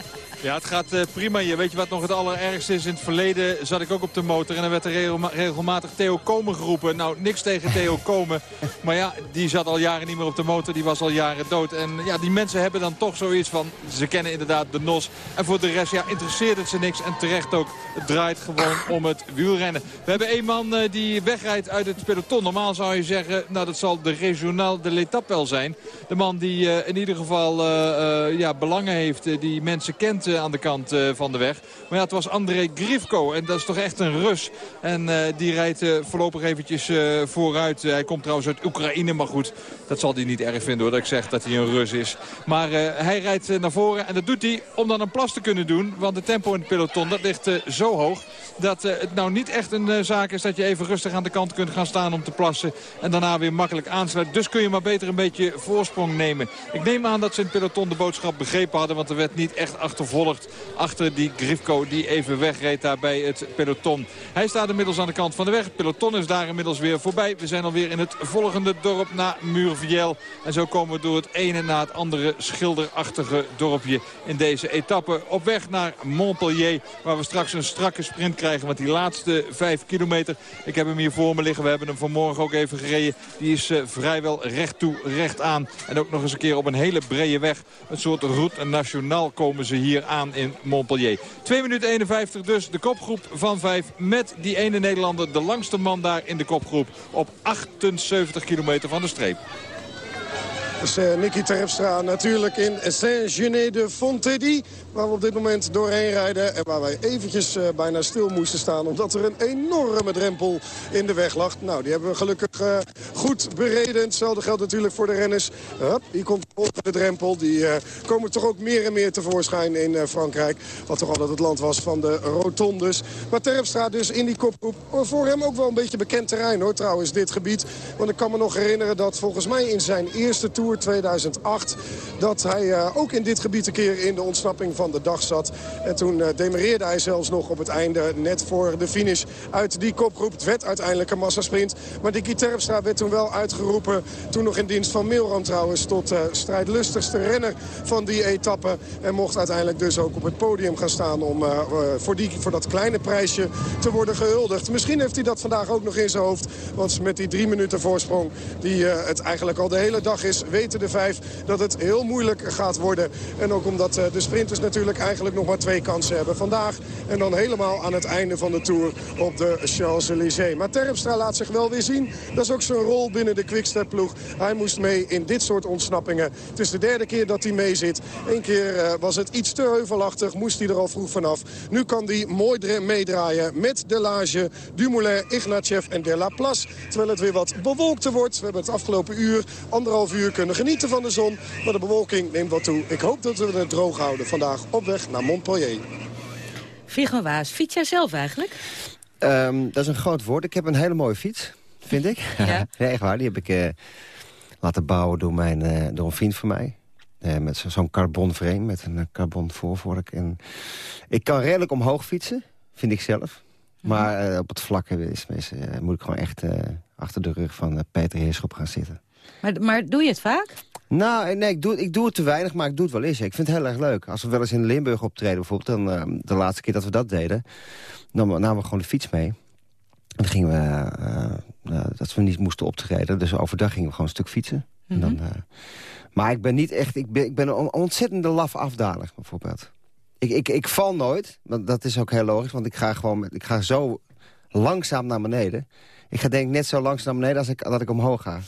Ja, het gaat eh, prima hier. Weet je wat nog het allerergste is? In het verleden zat ik ook op de motor en dan werd er regelma- regelmatig Theo Komen geroepen. Nou, niks tegen Theo Komen. Maar ja, die zat al jaren niet meer op de motor. Die was al jaren dood. En ja, die mensen hebben dan toch zoiets van... Ze kennen inderdaad de NOS. En voor de rest, ja, interesseert het ze niks. En terecht ook. Het draait gewoon om het wielrennen. We hebben een man eh, die wegrijdt uit het peloton. Normaal zou je zeggen, nou dat zal de regionaal de l'étape wel zijn. De man die eh, in ieder geval ja, belangen heeft. die mensen kent eh, aan de kant eh, van de weg. Maar ja, het was André Grifko. En dat is toch echt een Rus. En eh, die rijdt voorlopig eventjes vooruit. hij komt trouwens uit Oekraïne. Maar goed, dat zal hij niet erg vinden hoor. Dat ik zeg dat hij een Rus is. Maar hij rijdt naar voren. En dat doet hij om dan een plas te kunnen doen. Want de tempo in het peloton dat ligt zo hoog. Dat het nou niet echt een zaak is dat je even rustig aan de kant kunt gaan staan om te plassen. En daarna weer makkelijk aansluiten. Dus kun je maar beter een beetje voorsprong nemen. Ik neem aan dat ze in het peloton de boodschap begrepen hadden. Want er werd niet echt achtervolgd achter die Grifko die even wegreed daar bij het peloton. Hij staat inmiddels aan de kant van de weg. Peloton is daar inmiddels weer voorbij. We zijn alweer in het volgende dorp na Murviel. En zo komen we door het ene na het andere schilderachtige dorpje in deze etappe. Op weg naar Montpellier, waar we straks een strakke sprint krijgen. Want die laatste vijf kilometer, ik heb hem hier voor me liggen. We hebben hem vanmorgen ook even gereden. Die is eh, vrijwel recht toe, recht aan. En ook nog eens een keer op een hele brede weg. Een soort route nationaal komen ze hier aan in Montpellier. 2 minuten 51 dus, de kopgroep van 5 met die ene Nederlander. De langste man daar in de kopgroep op 78 kilometer van de streep. Dus eh, Nicky Terpstra natuurlijk in Saint-Gené-de-Fontédy. Waar we op dit moment doorheen rijden. En waar wij eventjes eh, bijna stil moesten staan. Omdat er een enorme drempel in de weg lag. Nou, die hebben we gelukkig eh, goed bereden. Hetzelfde geldt natuurlijk voor de renners. Hup, hier komt de drempel. Die komen toch ook meer en meer tevoorschijn in Frankrijk. Wat toch altijd het land was van de rotondes. Maar Terpstra dus in die kopgroep. Voor hem ook wel een beetje bekend terrein hoor trouwens dit gebied. Want ik kan me nog herinneren dat volgens mij in zijn eerste Tour 2008... dat hij eh, ook in dit gebied een keer in de ontsnapping van de dag zat. En toen eh, demereerde hij zelfs nog op het einde net voor de finish uit die kopgroep. Het werd uiteindelijk een massasprint. Maar Nicky Terpstra werd toen wel uitgeroepen. Toen nog in dienst van Milram trouwens tot eh, strijdlustigste renner van die etappe. En mocht uiteindelijk dus ook op het podium gaan staan om voor, die, voor dat kleine prijsje te worden gehuldigd. Misschien heeft hij dat vandaag ook nog in zijn hoofd. Want met die drie minuten voorsprong die het eigenlijk al de hele dag is... weten de vijf dat het heel moeilijk gaat worden. En ook omdat eh, de sprinters natuurlijk eigenlijk nog maar twee kansen hebben. Vandaag en dan helemaal aan het einde van de Tour op de Champs-Élysées. Maar Terpstra laat zich wel weer zien. Dat is ook zijn rol binnen de Quickstep-ploeg. Hij moest mee in dit soort ontsnappingen. Het is de derde keer dat hij mee zit. Eén keer eh, was het iets te heuvelachtig. Moest hij er al vroeg vanaf. Nu kan hij mooi meedraaien met Delage, Dumoulin, Ignatjev en De La Place. Terwijl het weer wat bewolkter wordt. We hebben het afgelopen uur, anderhalf uur kunnen genieten van de zon. Maar de bewolking neemt wat toe. Ik hoop dat we het droog houden vandaag op weg naar Montpellier. Viggo Waas, fiets jij zelf eigenlijk? Ehm, dat is een groot woord. Ik heb een hele mooie fiets, vind ik. Ja. echt waar. Die heb ik eh, laten bouwen door, mijn, eh, door een vriend van mij. Uh, met zo'n carbon frame, met een carbon voorvork. En ik kan redelijk omhoog fietsen, vind ik zelf. Maar op het vlakke is, is, moet ik gewoon echt achter de rug van Peter Heerschop gaan zitten. Maar, maar doe je het vaak? Nou, nee, ik doe, ik doe het te weinig, maar ik doe het wel eens. Ik vind het heel erg leuk. Als we wel eens in Limburg optreden bijvoorbeeld... dan uh, de laatste keer dat we dat deden... namen we gewoon de fiets mee. En dan gingen we... Uh, dat we niet moesten optreden. Dus overdag gingen we gewoon een stuk fietsen. en dan, uh, maar ik ben niet echt... Ik ben, ik ben een ontzettende laf afdaler, bijvoorbeeld. Ik, ik, ik val nooit, want dat is ook heel logisch... want ik ga gewoon met, ik ga zo langzaam naar beneden... Ik ga denk ik net zo langs naar beneden als ik, dat ik omhoog ga.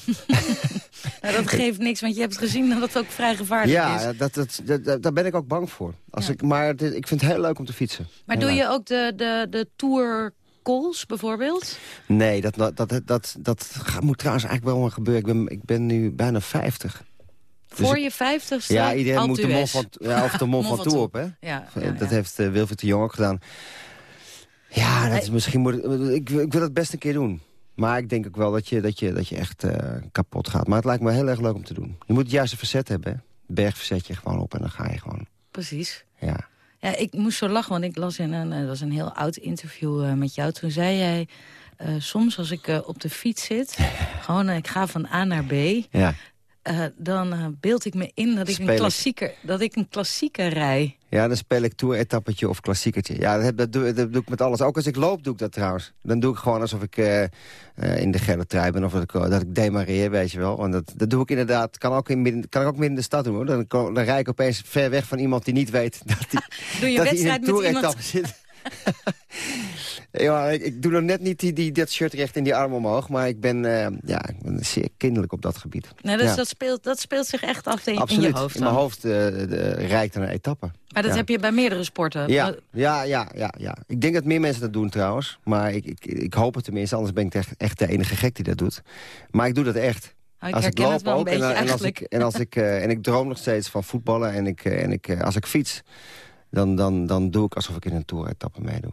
nou, dat geeft niks, want je hebt gezien dat het ook vrij gevaarlijk ja, is. Ja, dat, dat, dat, daar ben ik ook bang voor. Als ik, maar ik vind het heel leuk om te fietsen. Maar doe je ook de, de, de Tour calls bijvoorbeeld? Nee, dat, dat, dat, dat, dat moet trouwens eigenlijk wel gebeuren. Ik ben, ik ben nu bijna 50. Dus Voor je vijftigste? Ja, iedereen moet de mond van, ja, of de mond van toe op. Hè? Ja, ja, dat heeft uh, Wilfried de Jong ook gedaan. Ja, dat is, misschien moet ik, ik, wil het best een keer doen. Maar ik denk ook wel dat je, dat je, dat je echt uh, kapot gaat. Maar het lijkt me heel erg leuk om te doen. Je moet het juiste verzet hebben. Hè? Berg verzet je gewoon op en dan ga je gewoon. Precies. Ja. Ja, ik moest zo lachen, want ik las in een, dat was een heel oud interview uh, met jou. Toen zei jij, uh, soms als ik op de fiets zit, gewoon ik ga van A naar B... Ja. Uh, dan uh, beeld ik me in dat ik, een klassieker, dat ik een klassieker rij. Ja, dan speel ik tour-etappetje of klassiekertje. Ja, dat, dat, doe, dat, doe, ik met alles. Ook als ik loop doe ik dat trouwens. Dan doe ik gewoon alsof ik uh, in de gele trui ben of dat ik, dat ik demareer, weet je wel. Want dat, dat doe ik inderdaad, kan, ook in midden, kan ik ook midden in de stad doen. Hoor. Dan, dan rij ik opeens ver weg van iemand die niet weet dat hij doe je dat wedstrijd in een met iemand... zit. ja, ik, ik, doe nog net niet die, die, dat shirt recht in die arm omhoog. Maar ik ben, uh, ja, ik ben zeer kinderlijk op dat gebied. Nou, dus ja. dat, speelt, dat speelt zich echt af in, Absoluut. in je hoofd in mijn hoofd uh, rijkt een etappe. Maar dat ja. heb je bij meerdere sporten? Ja, ja, ja, ja, ja. Ik denk dat meer mensen dat doen trouwens. Maar ik, ik, ik hoop het tenminste, anders ben ik echt, echt de enige gek die dat doet. Maar ik doe dat echt. Oh, ik als ik loop ook en, en, als ik, en, als ik, uh, en ik droom nog steeds van voetballen en, ik, en ik, als ik fiets... Dan, dan, dan doe ik alsof ik in een toeretappe meedoe.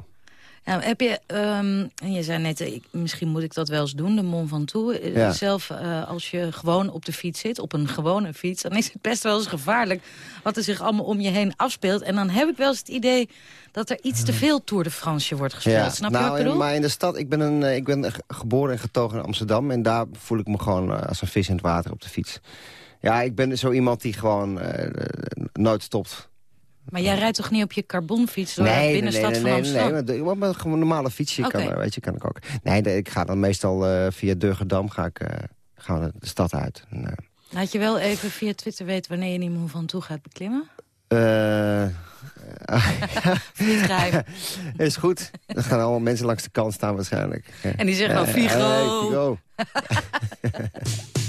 Ja, heb je, um, en je zei net, ik, misschien moet ik dat wel eens doen, de Mont Ventoux. Ja. Zelf, uh, als je gewoon op de fiets zit, op een gewone fiets... dan is het best wel eens gevaarlijk wat er zich allemaal om je heen afspeelt. En dan heb ik wel eens het idee dat er iets te veel Tour de France wordt gespeeld. Ja. Snap nou, je wat ik bedoel? Maar in de stad, ik ben, een, ik ben geboren en getogen in Amsterdam... en daar voel ik me gewoon als een vis in het water op de fiets. Ja, ik ben zo iemand die gewoon uh, nooit stopt... Maar jij rijdt toch niet op je carbonfiets door nee, de binnenstad nee, nee, van Amsterdam? Nee, nee, nee, maar gewoon een normale fietsje okay. kan, weet je, kan ik ook. Nee, ik ga dan meestal uh, via Durgerdam ga ik, uh, gaan we de stad uit. En, uh, Laat je wel even via Twitter weten wanneer je niet meer van toe gaat beklimmen? geheim. is goed. Er gaan allemaal mensen langs de kant staan waarschijnlijk. En die zeggen dan! Hey, Figo.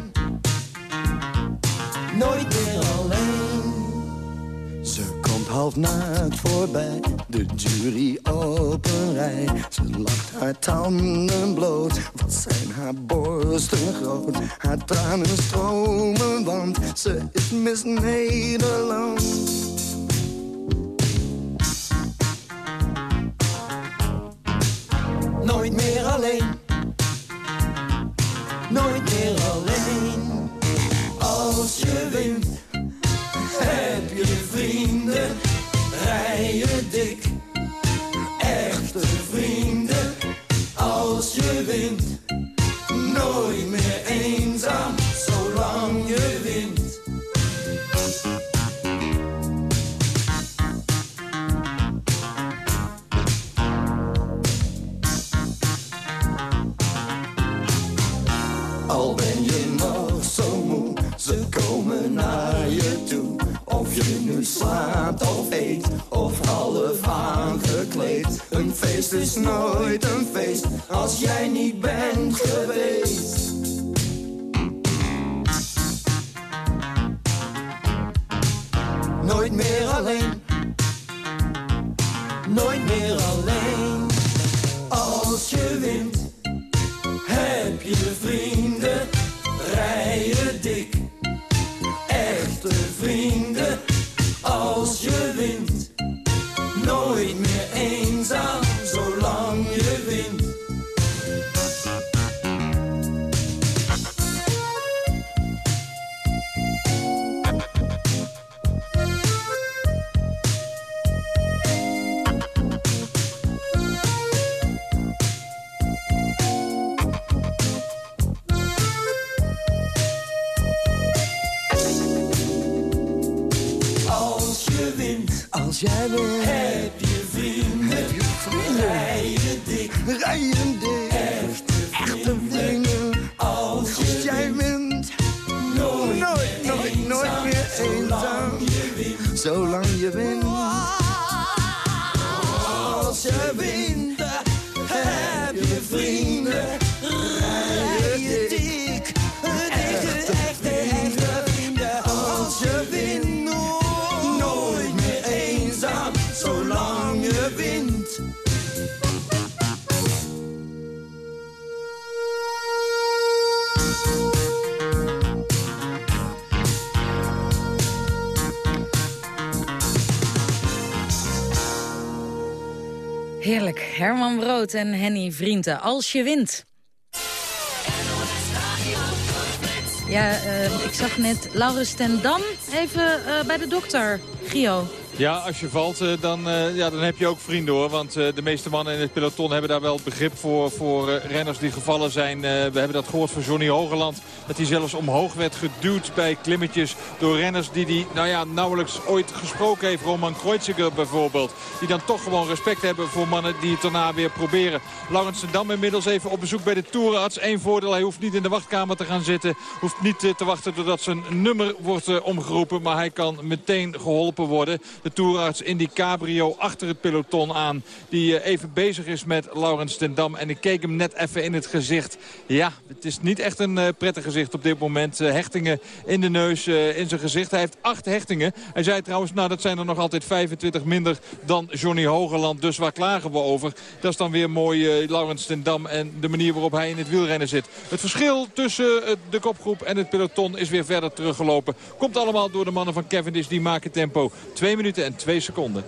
Half naakt voorbij, de jury op een rij. Ze lacht haar tanden bloot, wat zijn haar borsten groot. Haar tranen stromen, want ze is Miss Nederland. Feest is nooit een feest, als jij niet bent geweest. Nooit meer alleen, nooit meer alleen. En Henny Vrienden. Als je wint. Ja, eh, ik zag net Laurens ten Dam even eh, bij de dokter. Gio. Ja, als je valt, eh, dan, eh, ja, dan heb je ook vrienden hoor. Want eh, de meeste mannen in het peloton hebben daar wel begrip voor. Voor renners die gevallen zijn. We hebben dat gehoord van Johnny Hogeland. Dat hij zelfs omhoog werd geduwd bij klimmetjes. Door renners die hij nou ja, nauwelijks ooit gesproken heeft. Roman Kreuziger bijvoorbeeld. Die dan toch gewoon respect hebben voor mannen die het daarna weer proberen. Laurens ten Dam inmiddels even op bezoek bij de toerenarts. Eén voordeel, hij hoeft niet in de wachtkamer te gaan zitten. Hoeft niet te wachten totdat zijn nummer wordt omgeroepen. Maar hij kan meteen geholpen worden. De toerarts in die cabrio achter het peloton aan. Die eh, even bezig is met Laurens ten Dam. En ik keek hem net even in het gezicht. Ja, het is niet echt een eh, prettig gezicht op dit moment. Eh, hechtingen in de neus, in zijn gezicht. Hij heeft acht hechtingen. Hij zei trouwens, nou dat zijn er nog altijd 25 minder dan Johnny Hogeland. Dus waar klagen we over? Dat is dan weer mooi Laurens ten Dam en de manier waarop hij in het wielrennen zit. Het verschil tussen de kopgroep en het peloton is weer verder teruggelopen. Komt allemaal door de mannen van Cavendish. Die maken tempo. 2 minuten en 2 seconden.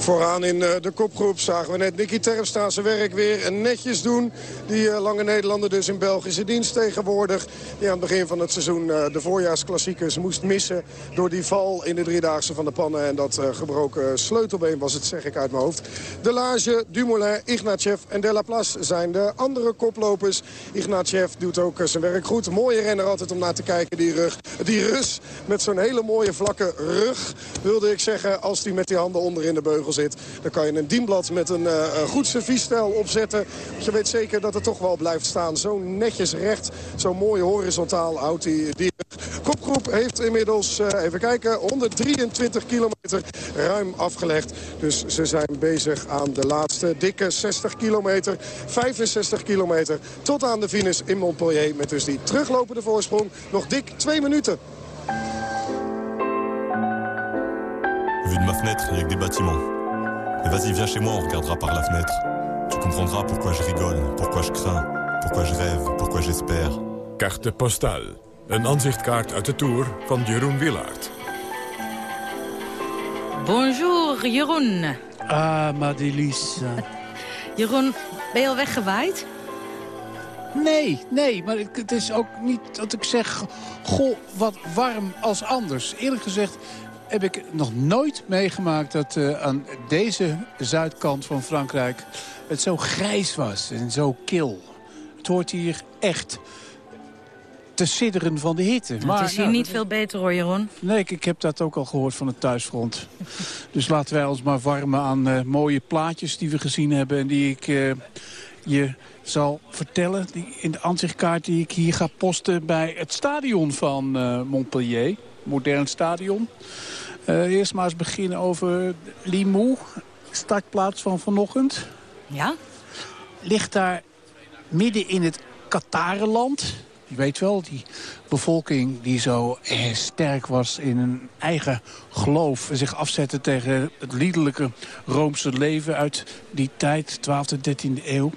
Vooraan in eh, de kopgroep zagen we net Nicky Terpstra zijn werk weer netjes doen. Die eh, lange Nederlander dus in Belgische dienst tegenwoordig. Die aan het begin van het seizoen eh, de voorjaarsklassiekers moest missen... door die val in de driedaagse van de pannen. En dat gebroken sleutelbeen was het, zeg ik uit mijn hoofd. Delage, Dumoulin, Ignatjev en Delaplace zijn de andere koplopers. Ignatjev doet ook zijn werk goed. Mooie renner altijd om naar te kijken, die rug. Die Rus met zo'n hele mooie vlakke rug, wilde ik zeggen... als die met die handen onder in de beugel zit. Dan kan je een dienblad met een, een goed serviesstijl opzetten. Want je weet zeker dat het toch wel blijft staan. Zo netjes recht, zo mooi horizontaal houdt die, die. Kopgroep heeft inmiddels, eh, even kijken, 123 kilometer ruim afgelegd. Dus ze zijn bezig aan de laatste dikke 60 kilometer. 65 kilometer tot aan de finish in Montpellier. Met dus die teruglopende voorsprong. Nog dik twee minuten. Vu de ma fenêtre, des bâtiments. Mais vas-y, viens chez moi, on regardera par la fenêtre. Tu comprendras pourquoi je rigole, pourquoi je crains, pourquoi je rêve, pourquoi j'espère. Carte postale. Een aanzichtkaart uit de Tour van Jeroen Willaert. Bonjour, Jeroen. Ah, ma délice. Jeroen, ben je al weggewaaid? Nee, nee, maar het is ook niet dat ik zeg... Goh, wat warm als anders. Eerlijk gezegd heb ik nog nooit meegemaakt dat eh, aan deze zuidkant van Frankrijk... het zo grijs was en zo kil. Het hoort hier echt te sidderen van de hitte. het is hier nou, niet veel beter hoor, Jeroen. Nee, ik, ik heb dat ook al gehoord van het thuisfront. dus laten wij ons maar warmen aan eh, mooie plaatjes die we gezien hebben... en die ik eh, je zal vertellen... Die, in de ansichtkaart die ik hier ga posten bij het stadion van uh, Montpellier. Modern stadion. Uh, eerst maar eens beginnen over Limoux, startplaats van vanochtend. Ja? Ligt daar midden in het Katarenland. Je weet wel, die bevolking die zo eh, sterk was in een eigen geloof... en zich afzette tegen het liederlijke Roomse leven uit die tijd, 12e, 13e eeuw.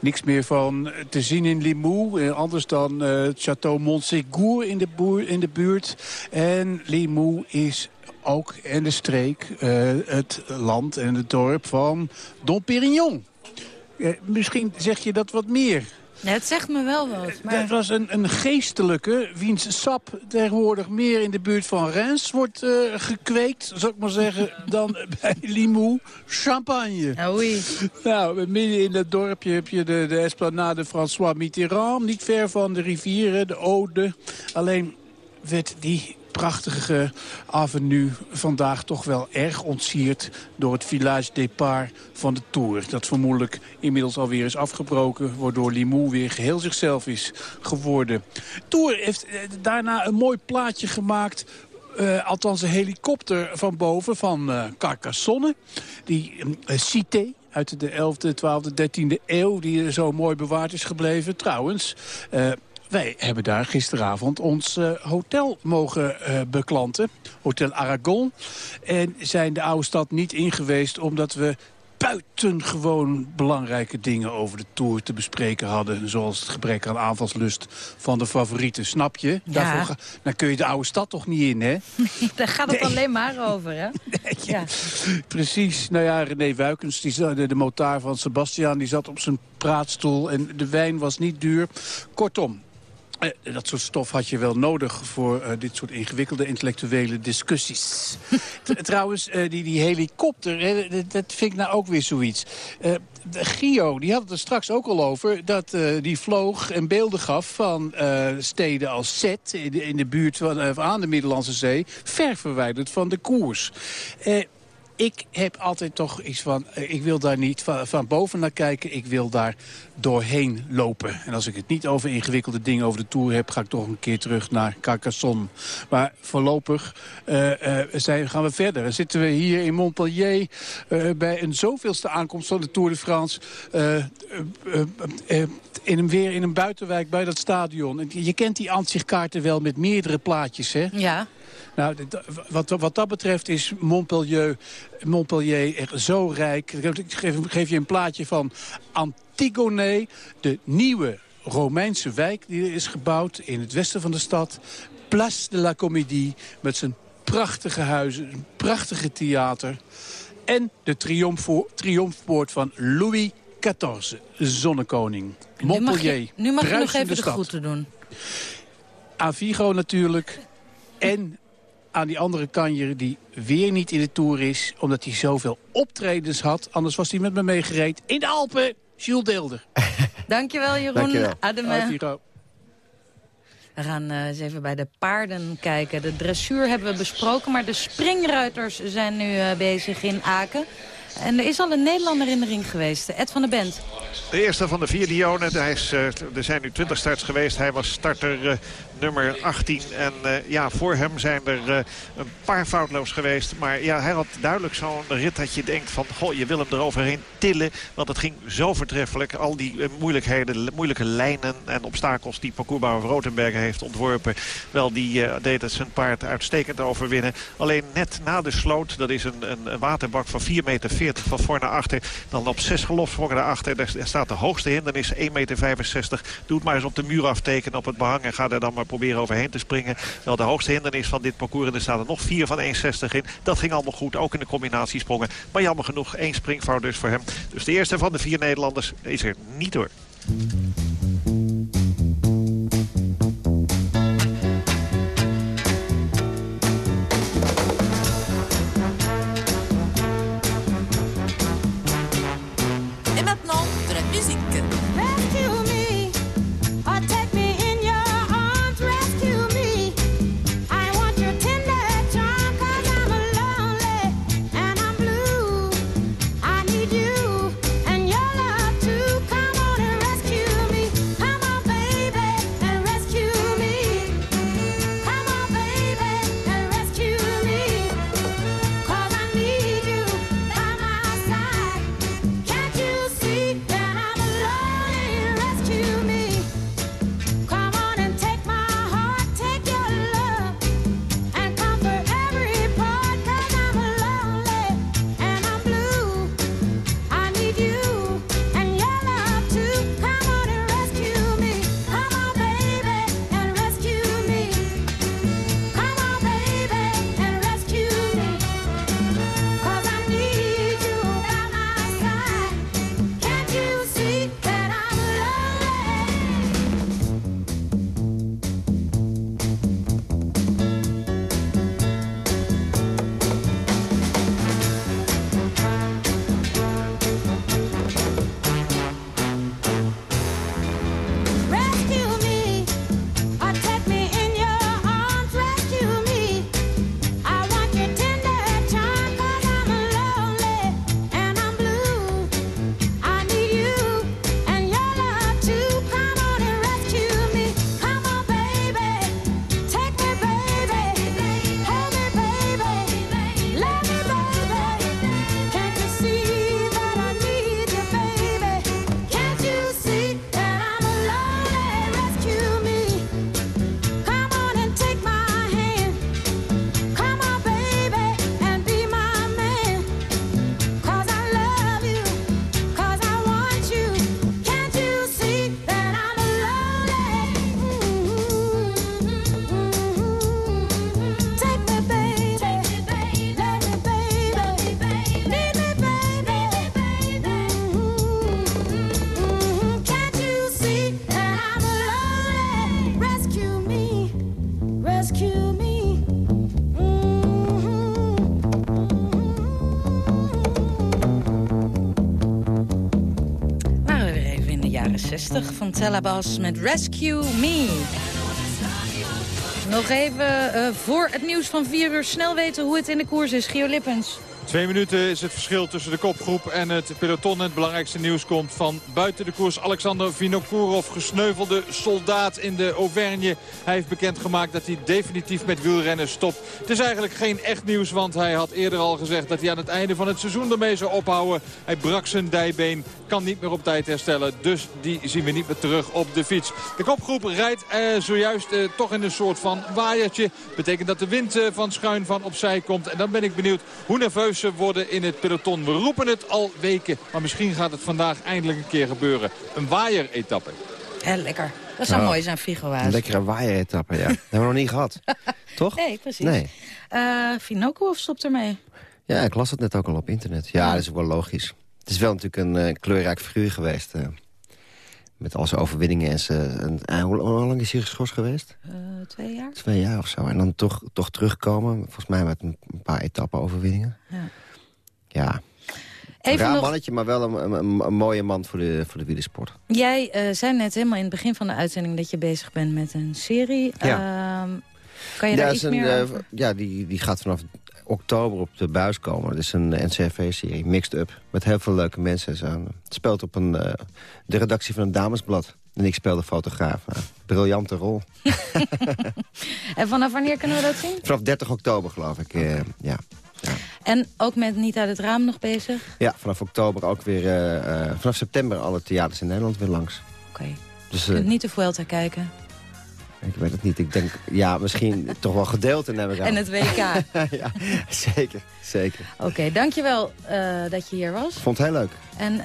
Niks meer van te zien in Limoux. Eh, anders dan het château Montségur in de, in de buurt. En Limoux is ook in de streek uh, het land en het dorp van Dom Pérignon. Misschien zeg je dat wat meer. Nee, het zegt me wel wat. Maar... Dat was een, een geestelijke, wiens sap tegenwoordig meer in de buurt van Reims wordt uh, gekweekt, zou ik maar zeggen, dan bij Limoux champagne. Ah, oui. Nou, midden in dat dorpje heb je de, de Esplanade François Mitterrand, niet ver van de rivieren, de Ode. Alleen werd die prachtige avenue vandaag toch wel erg ontsierd door het village départ van de Tour. Dat vermoedelijk inmiddels alweer is afgebroken, waardoor Limoux weer geheel zichzelf is geworden. Tour heeft eh, daarna een mooi plaatje gemaakt uh, althans een helikopter van boven van Carcassonne. Die Cité uit de 11e, 12e, 13e eeuw, die zo mooi bewaard is gebleven. Trouwens, wij hebben daar gisteravond ons uh, hotel mogen uh, beklanten. Hotel Aragon. En zijn de oude stad niet ingeweest omdat we buitengewoon belangrijke dingen over de Tour te bespreken hadden. Zoals het gebrek aan aanvalslust van de favorieten. Snap je? Ja. Daarvoor dan kun je de oude stad toch niet in, hè? Daar gaat het nee. alleen maar over, hè? Nee, ja. Precies. Nou ja, René Wuikens, die, de, de motaar van Sebastian... die zat op zijn praatstoel en de wijn was niet duur. Kortom, uh, dat soort stof had je wel nodig voor uh, dit soort ingewikkelde intellectuele discussies. Trouwens, uh, die, die helikopter, hè, dat, dat, vind ik nou ook weer zoiets. de Gio, die had het er straks ook al over... dat die vloog en beelden gaf van steden als Zet... in de, in de buurt van, aan de Middellandse Zee... ver verwijderd van de koers ik heb altijd toch iets van... ik wil daar niet van, boven naar kijken. Ik wil daar doorheen lopen. En als ik het niet over ingewikkelde dingen over de Tour heb... ga ik toch een keer terug naar Carcassonne. Maar voorlopig uh, uh, zijn, gaan we verder. Dan zitten we hier in Montpellier... Bij een zoveelste aankomst van de Tour de France... in een, weer in een buitenwijk bij dat stadion. Je kent die ansichtkaarten wel met meerdere plaatjes, hè? Ja. Nou, wat, wat dat betreft is Montpellier, Montpellier echt zo rijk. Ik geef, geef je een plaatje van Antigone, de nieuwe Romeinse wijk die er is gebouwd in het westen van de stad. Place de la Comédie met zijn prachtige huizen, een prachtige theater. En de triomfpoort van Louis XIV, zonnekoning. Montpellier, Nu mag je, nu mag je nog even de, de groeten doen. Aan Vigo natuurlijk. En aan die andere kanjer die weer niet in de Tour is... omdat hij zoveel optredens had. Anders was hij met me meegereed in de Alpen. Jules Deelder. Dankjewel, Jeroen. Dankjewel. Ademe. We gaan uh, eens even bij de paarden kijken. De dressuur hebben we besproken, maar de springruiters zijn nu uh, bezig in Aken. En er is al een Nederlander in de ring geweest, Ed van der Bent. De eerste van de vier Dionen. Hij is, uh, er zijn nu 20 starts geweest. Hij was starter nummer 18. En uh, ja, voor hem zijn er een paar foutloos geweest. Maar ja, hij had duidelijk zo'n rit dat je denkt van... Goh, je wil hem eroverheen tillen. Want het ging zo vertreffelijk. Al die moeilijkheden, moeilijke lijnen en obstakels die parcoursbouwer Rotenberger heeft ontworpen. Wel, die deed het zijn paard uitstekend overwinnen. Alleen net na de sloot, dat is een, een, een waterbak van 4,40 meter van voor naar achter. Dan op 6 gelofsprongen naar achter. Daar staat de hoogste hindernis, 1,65 meter. Doe het maar eens op de muur aftekenen op het behang. En ga er dan maar proberen overheen te springen. Wel de hoogste hindernis van dit parcours. En er staan er nog 4 van 1,60 in. Dat ging allemaal goed, ook in de combinatiesprongen. Maar jammer genoeg, één springfout dus voor hem. Dus de eerste van de vier Nederlanders is er niet door. 60 van Telabas met Rescue Me. Nog even uh, voor het nieuws van 4 uur snel weten hoe het in de koers is. Gio Lippens. Twee minuten is het verschil tussen de kopgroep en het peloton. Het belangrijkste nieuws komt van buiten de koers. Alexander Vinokourov, gesneuvelde soldaat in de Auvergne. Hij heeft bekendgemaakt dat hij definitief met wielrennen stopt. Het is eigenlijk geen echt nieuws, want hij had eerder al gezegd... dat hij aan het einde van het seizoen ermee zou ophouden. Hij brak zijn dijbeen, kan niet meer op tijd herstellen. Dus die zien we niet meer terug op de fiets. De kopgroep rijdt eh, zojuist eh, toch in een soort van waaiertje. Betekent dat de wind eh, van schuin van opzij komt. En dan ben ik benieuwd hoe nerveus worden in het peloton. We roepen het al weken, maar misschien gaat het vandaag eindelijk een keer gebeuren. Een waaier-etappe. lekker. Dat zou mooi zijn, Figo Een lekkere waaier-etappe, ja. Dat hebben we nog niet gehad. Toch? Nee, precies. Nee. Uh, of stopt ermee? Ja, ik las het net ook al op internet. Ja, dat is ook wel logisch. Het is wel natuurlijk een uh, kleurrijk figuur geweest. Uh, met al zijn overwinningen en zijn... En, hoe, hoe, lang is hij geschorst geweest? twee jaar. Twee jaar of zo. En dan toch, toch terugkomen. Volgens mij met een, paar etappe-overwinningen. Ja. ja. Even Raar nog... mannetje, maar wel een, een, mooie man voor de, voor de wielersport. Jij uh, zei net helemaal in het begin van de uitzending... dat je bezig bent met een serie. Ja. Uh, kan je daar iets een, meer uh, Ja, die, die gaat vanaf oktober op de buis komen. Het is een NCRV-serie, Mixed Up. Met heel veel leuke mensen. Het speelt op een, uh, de redactie van een damesblad. En ik speel de fotograaf. Nou, briljante rol. en vanaf wanneer kunnen we dat zien? Vanaf 30 oktober, geloof ik. Uh, ja. ja. En ook met Niet uit het raam nog bezig? Ja, vanaf oktober ook weer... Uh, uh, vanaf september alle theaters in Nederland weer langs. Oké. Okay. Dus, je kunt niet de Vuelta kijken? Ik weet het niet. Ik denk, ja, misschien toch wel gedeelte neem ik En het WK. ja, zeker. zeker. Oké, dankjewel uh, dat je hier was. Vond het heel leuk. En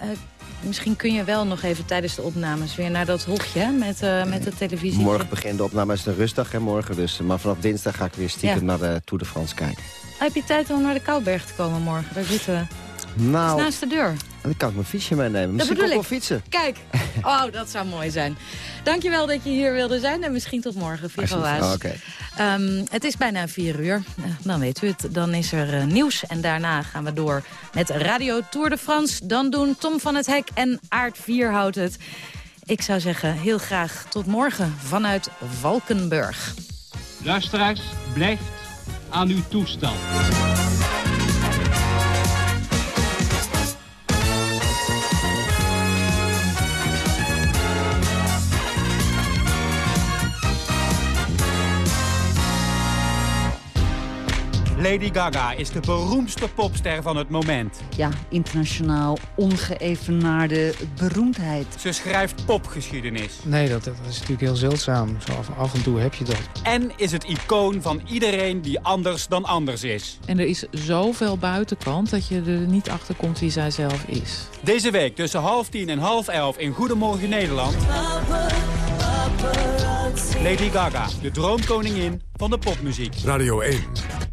misschien kun je wel nog even tijdens de opnames weer naar dat hokje met, uh, met de televisie. Morgen begint de opname, is een rustdag hè, morgen. Dus, maar vanaf dinsdag ga ik weer stiekem naar de Tour de France kijken. Heb je tijd om naar de Kouberg te komen morgen? Daar zitten we. Nou, naast de deur. Dan kan ik mijn fietsje meenemen. Misschien ook wel fietsen. Kijk, oh, dat zou mooi zijn. Dankjewel dat je hier wilde zijn en misschien tot morgen, Vigo oh, okay. um, Het is bijna vier uur. Uh, dan weet u het. Dan is er uh, nieuws en daarna gaan we door met Radio Tour de France. Dan doen Tom van het Hek en Aard Vierhout het. Ik zou zeggen, heel graag tot morgen vanuit Valkenburg. Luisteraars, blijft aan uw toestel. Lady Gaga is de beroemdste popster van het moment. Ja, internationaal ongeëvenaarde beroemdheid. Ze schrijft popgeschiedenis. Nee, dat, dat is natuurlijk heel zeldzaam. Zo af, af, en toe heb je dat. En is het icoon van iedereen die anders dan anders is. En er is zoveel buitenkant dat je er niet achter komt wie zij zelf is. Deze week tussen half tien en half elf in Goedemorgen Nederland... Lady Gaga, de droomkoningin van de popmuziek. Radio 1.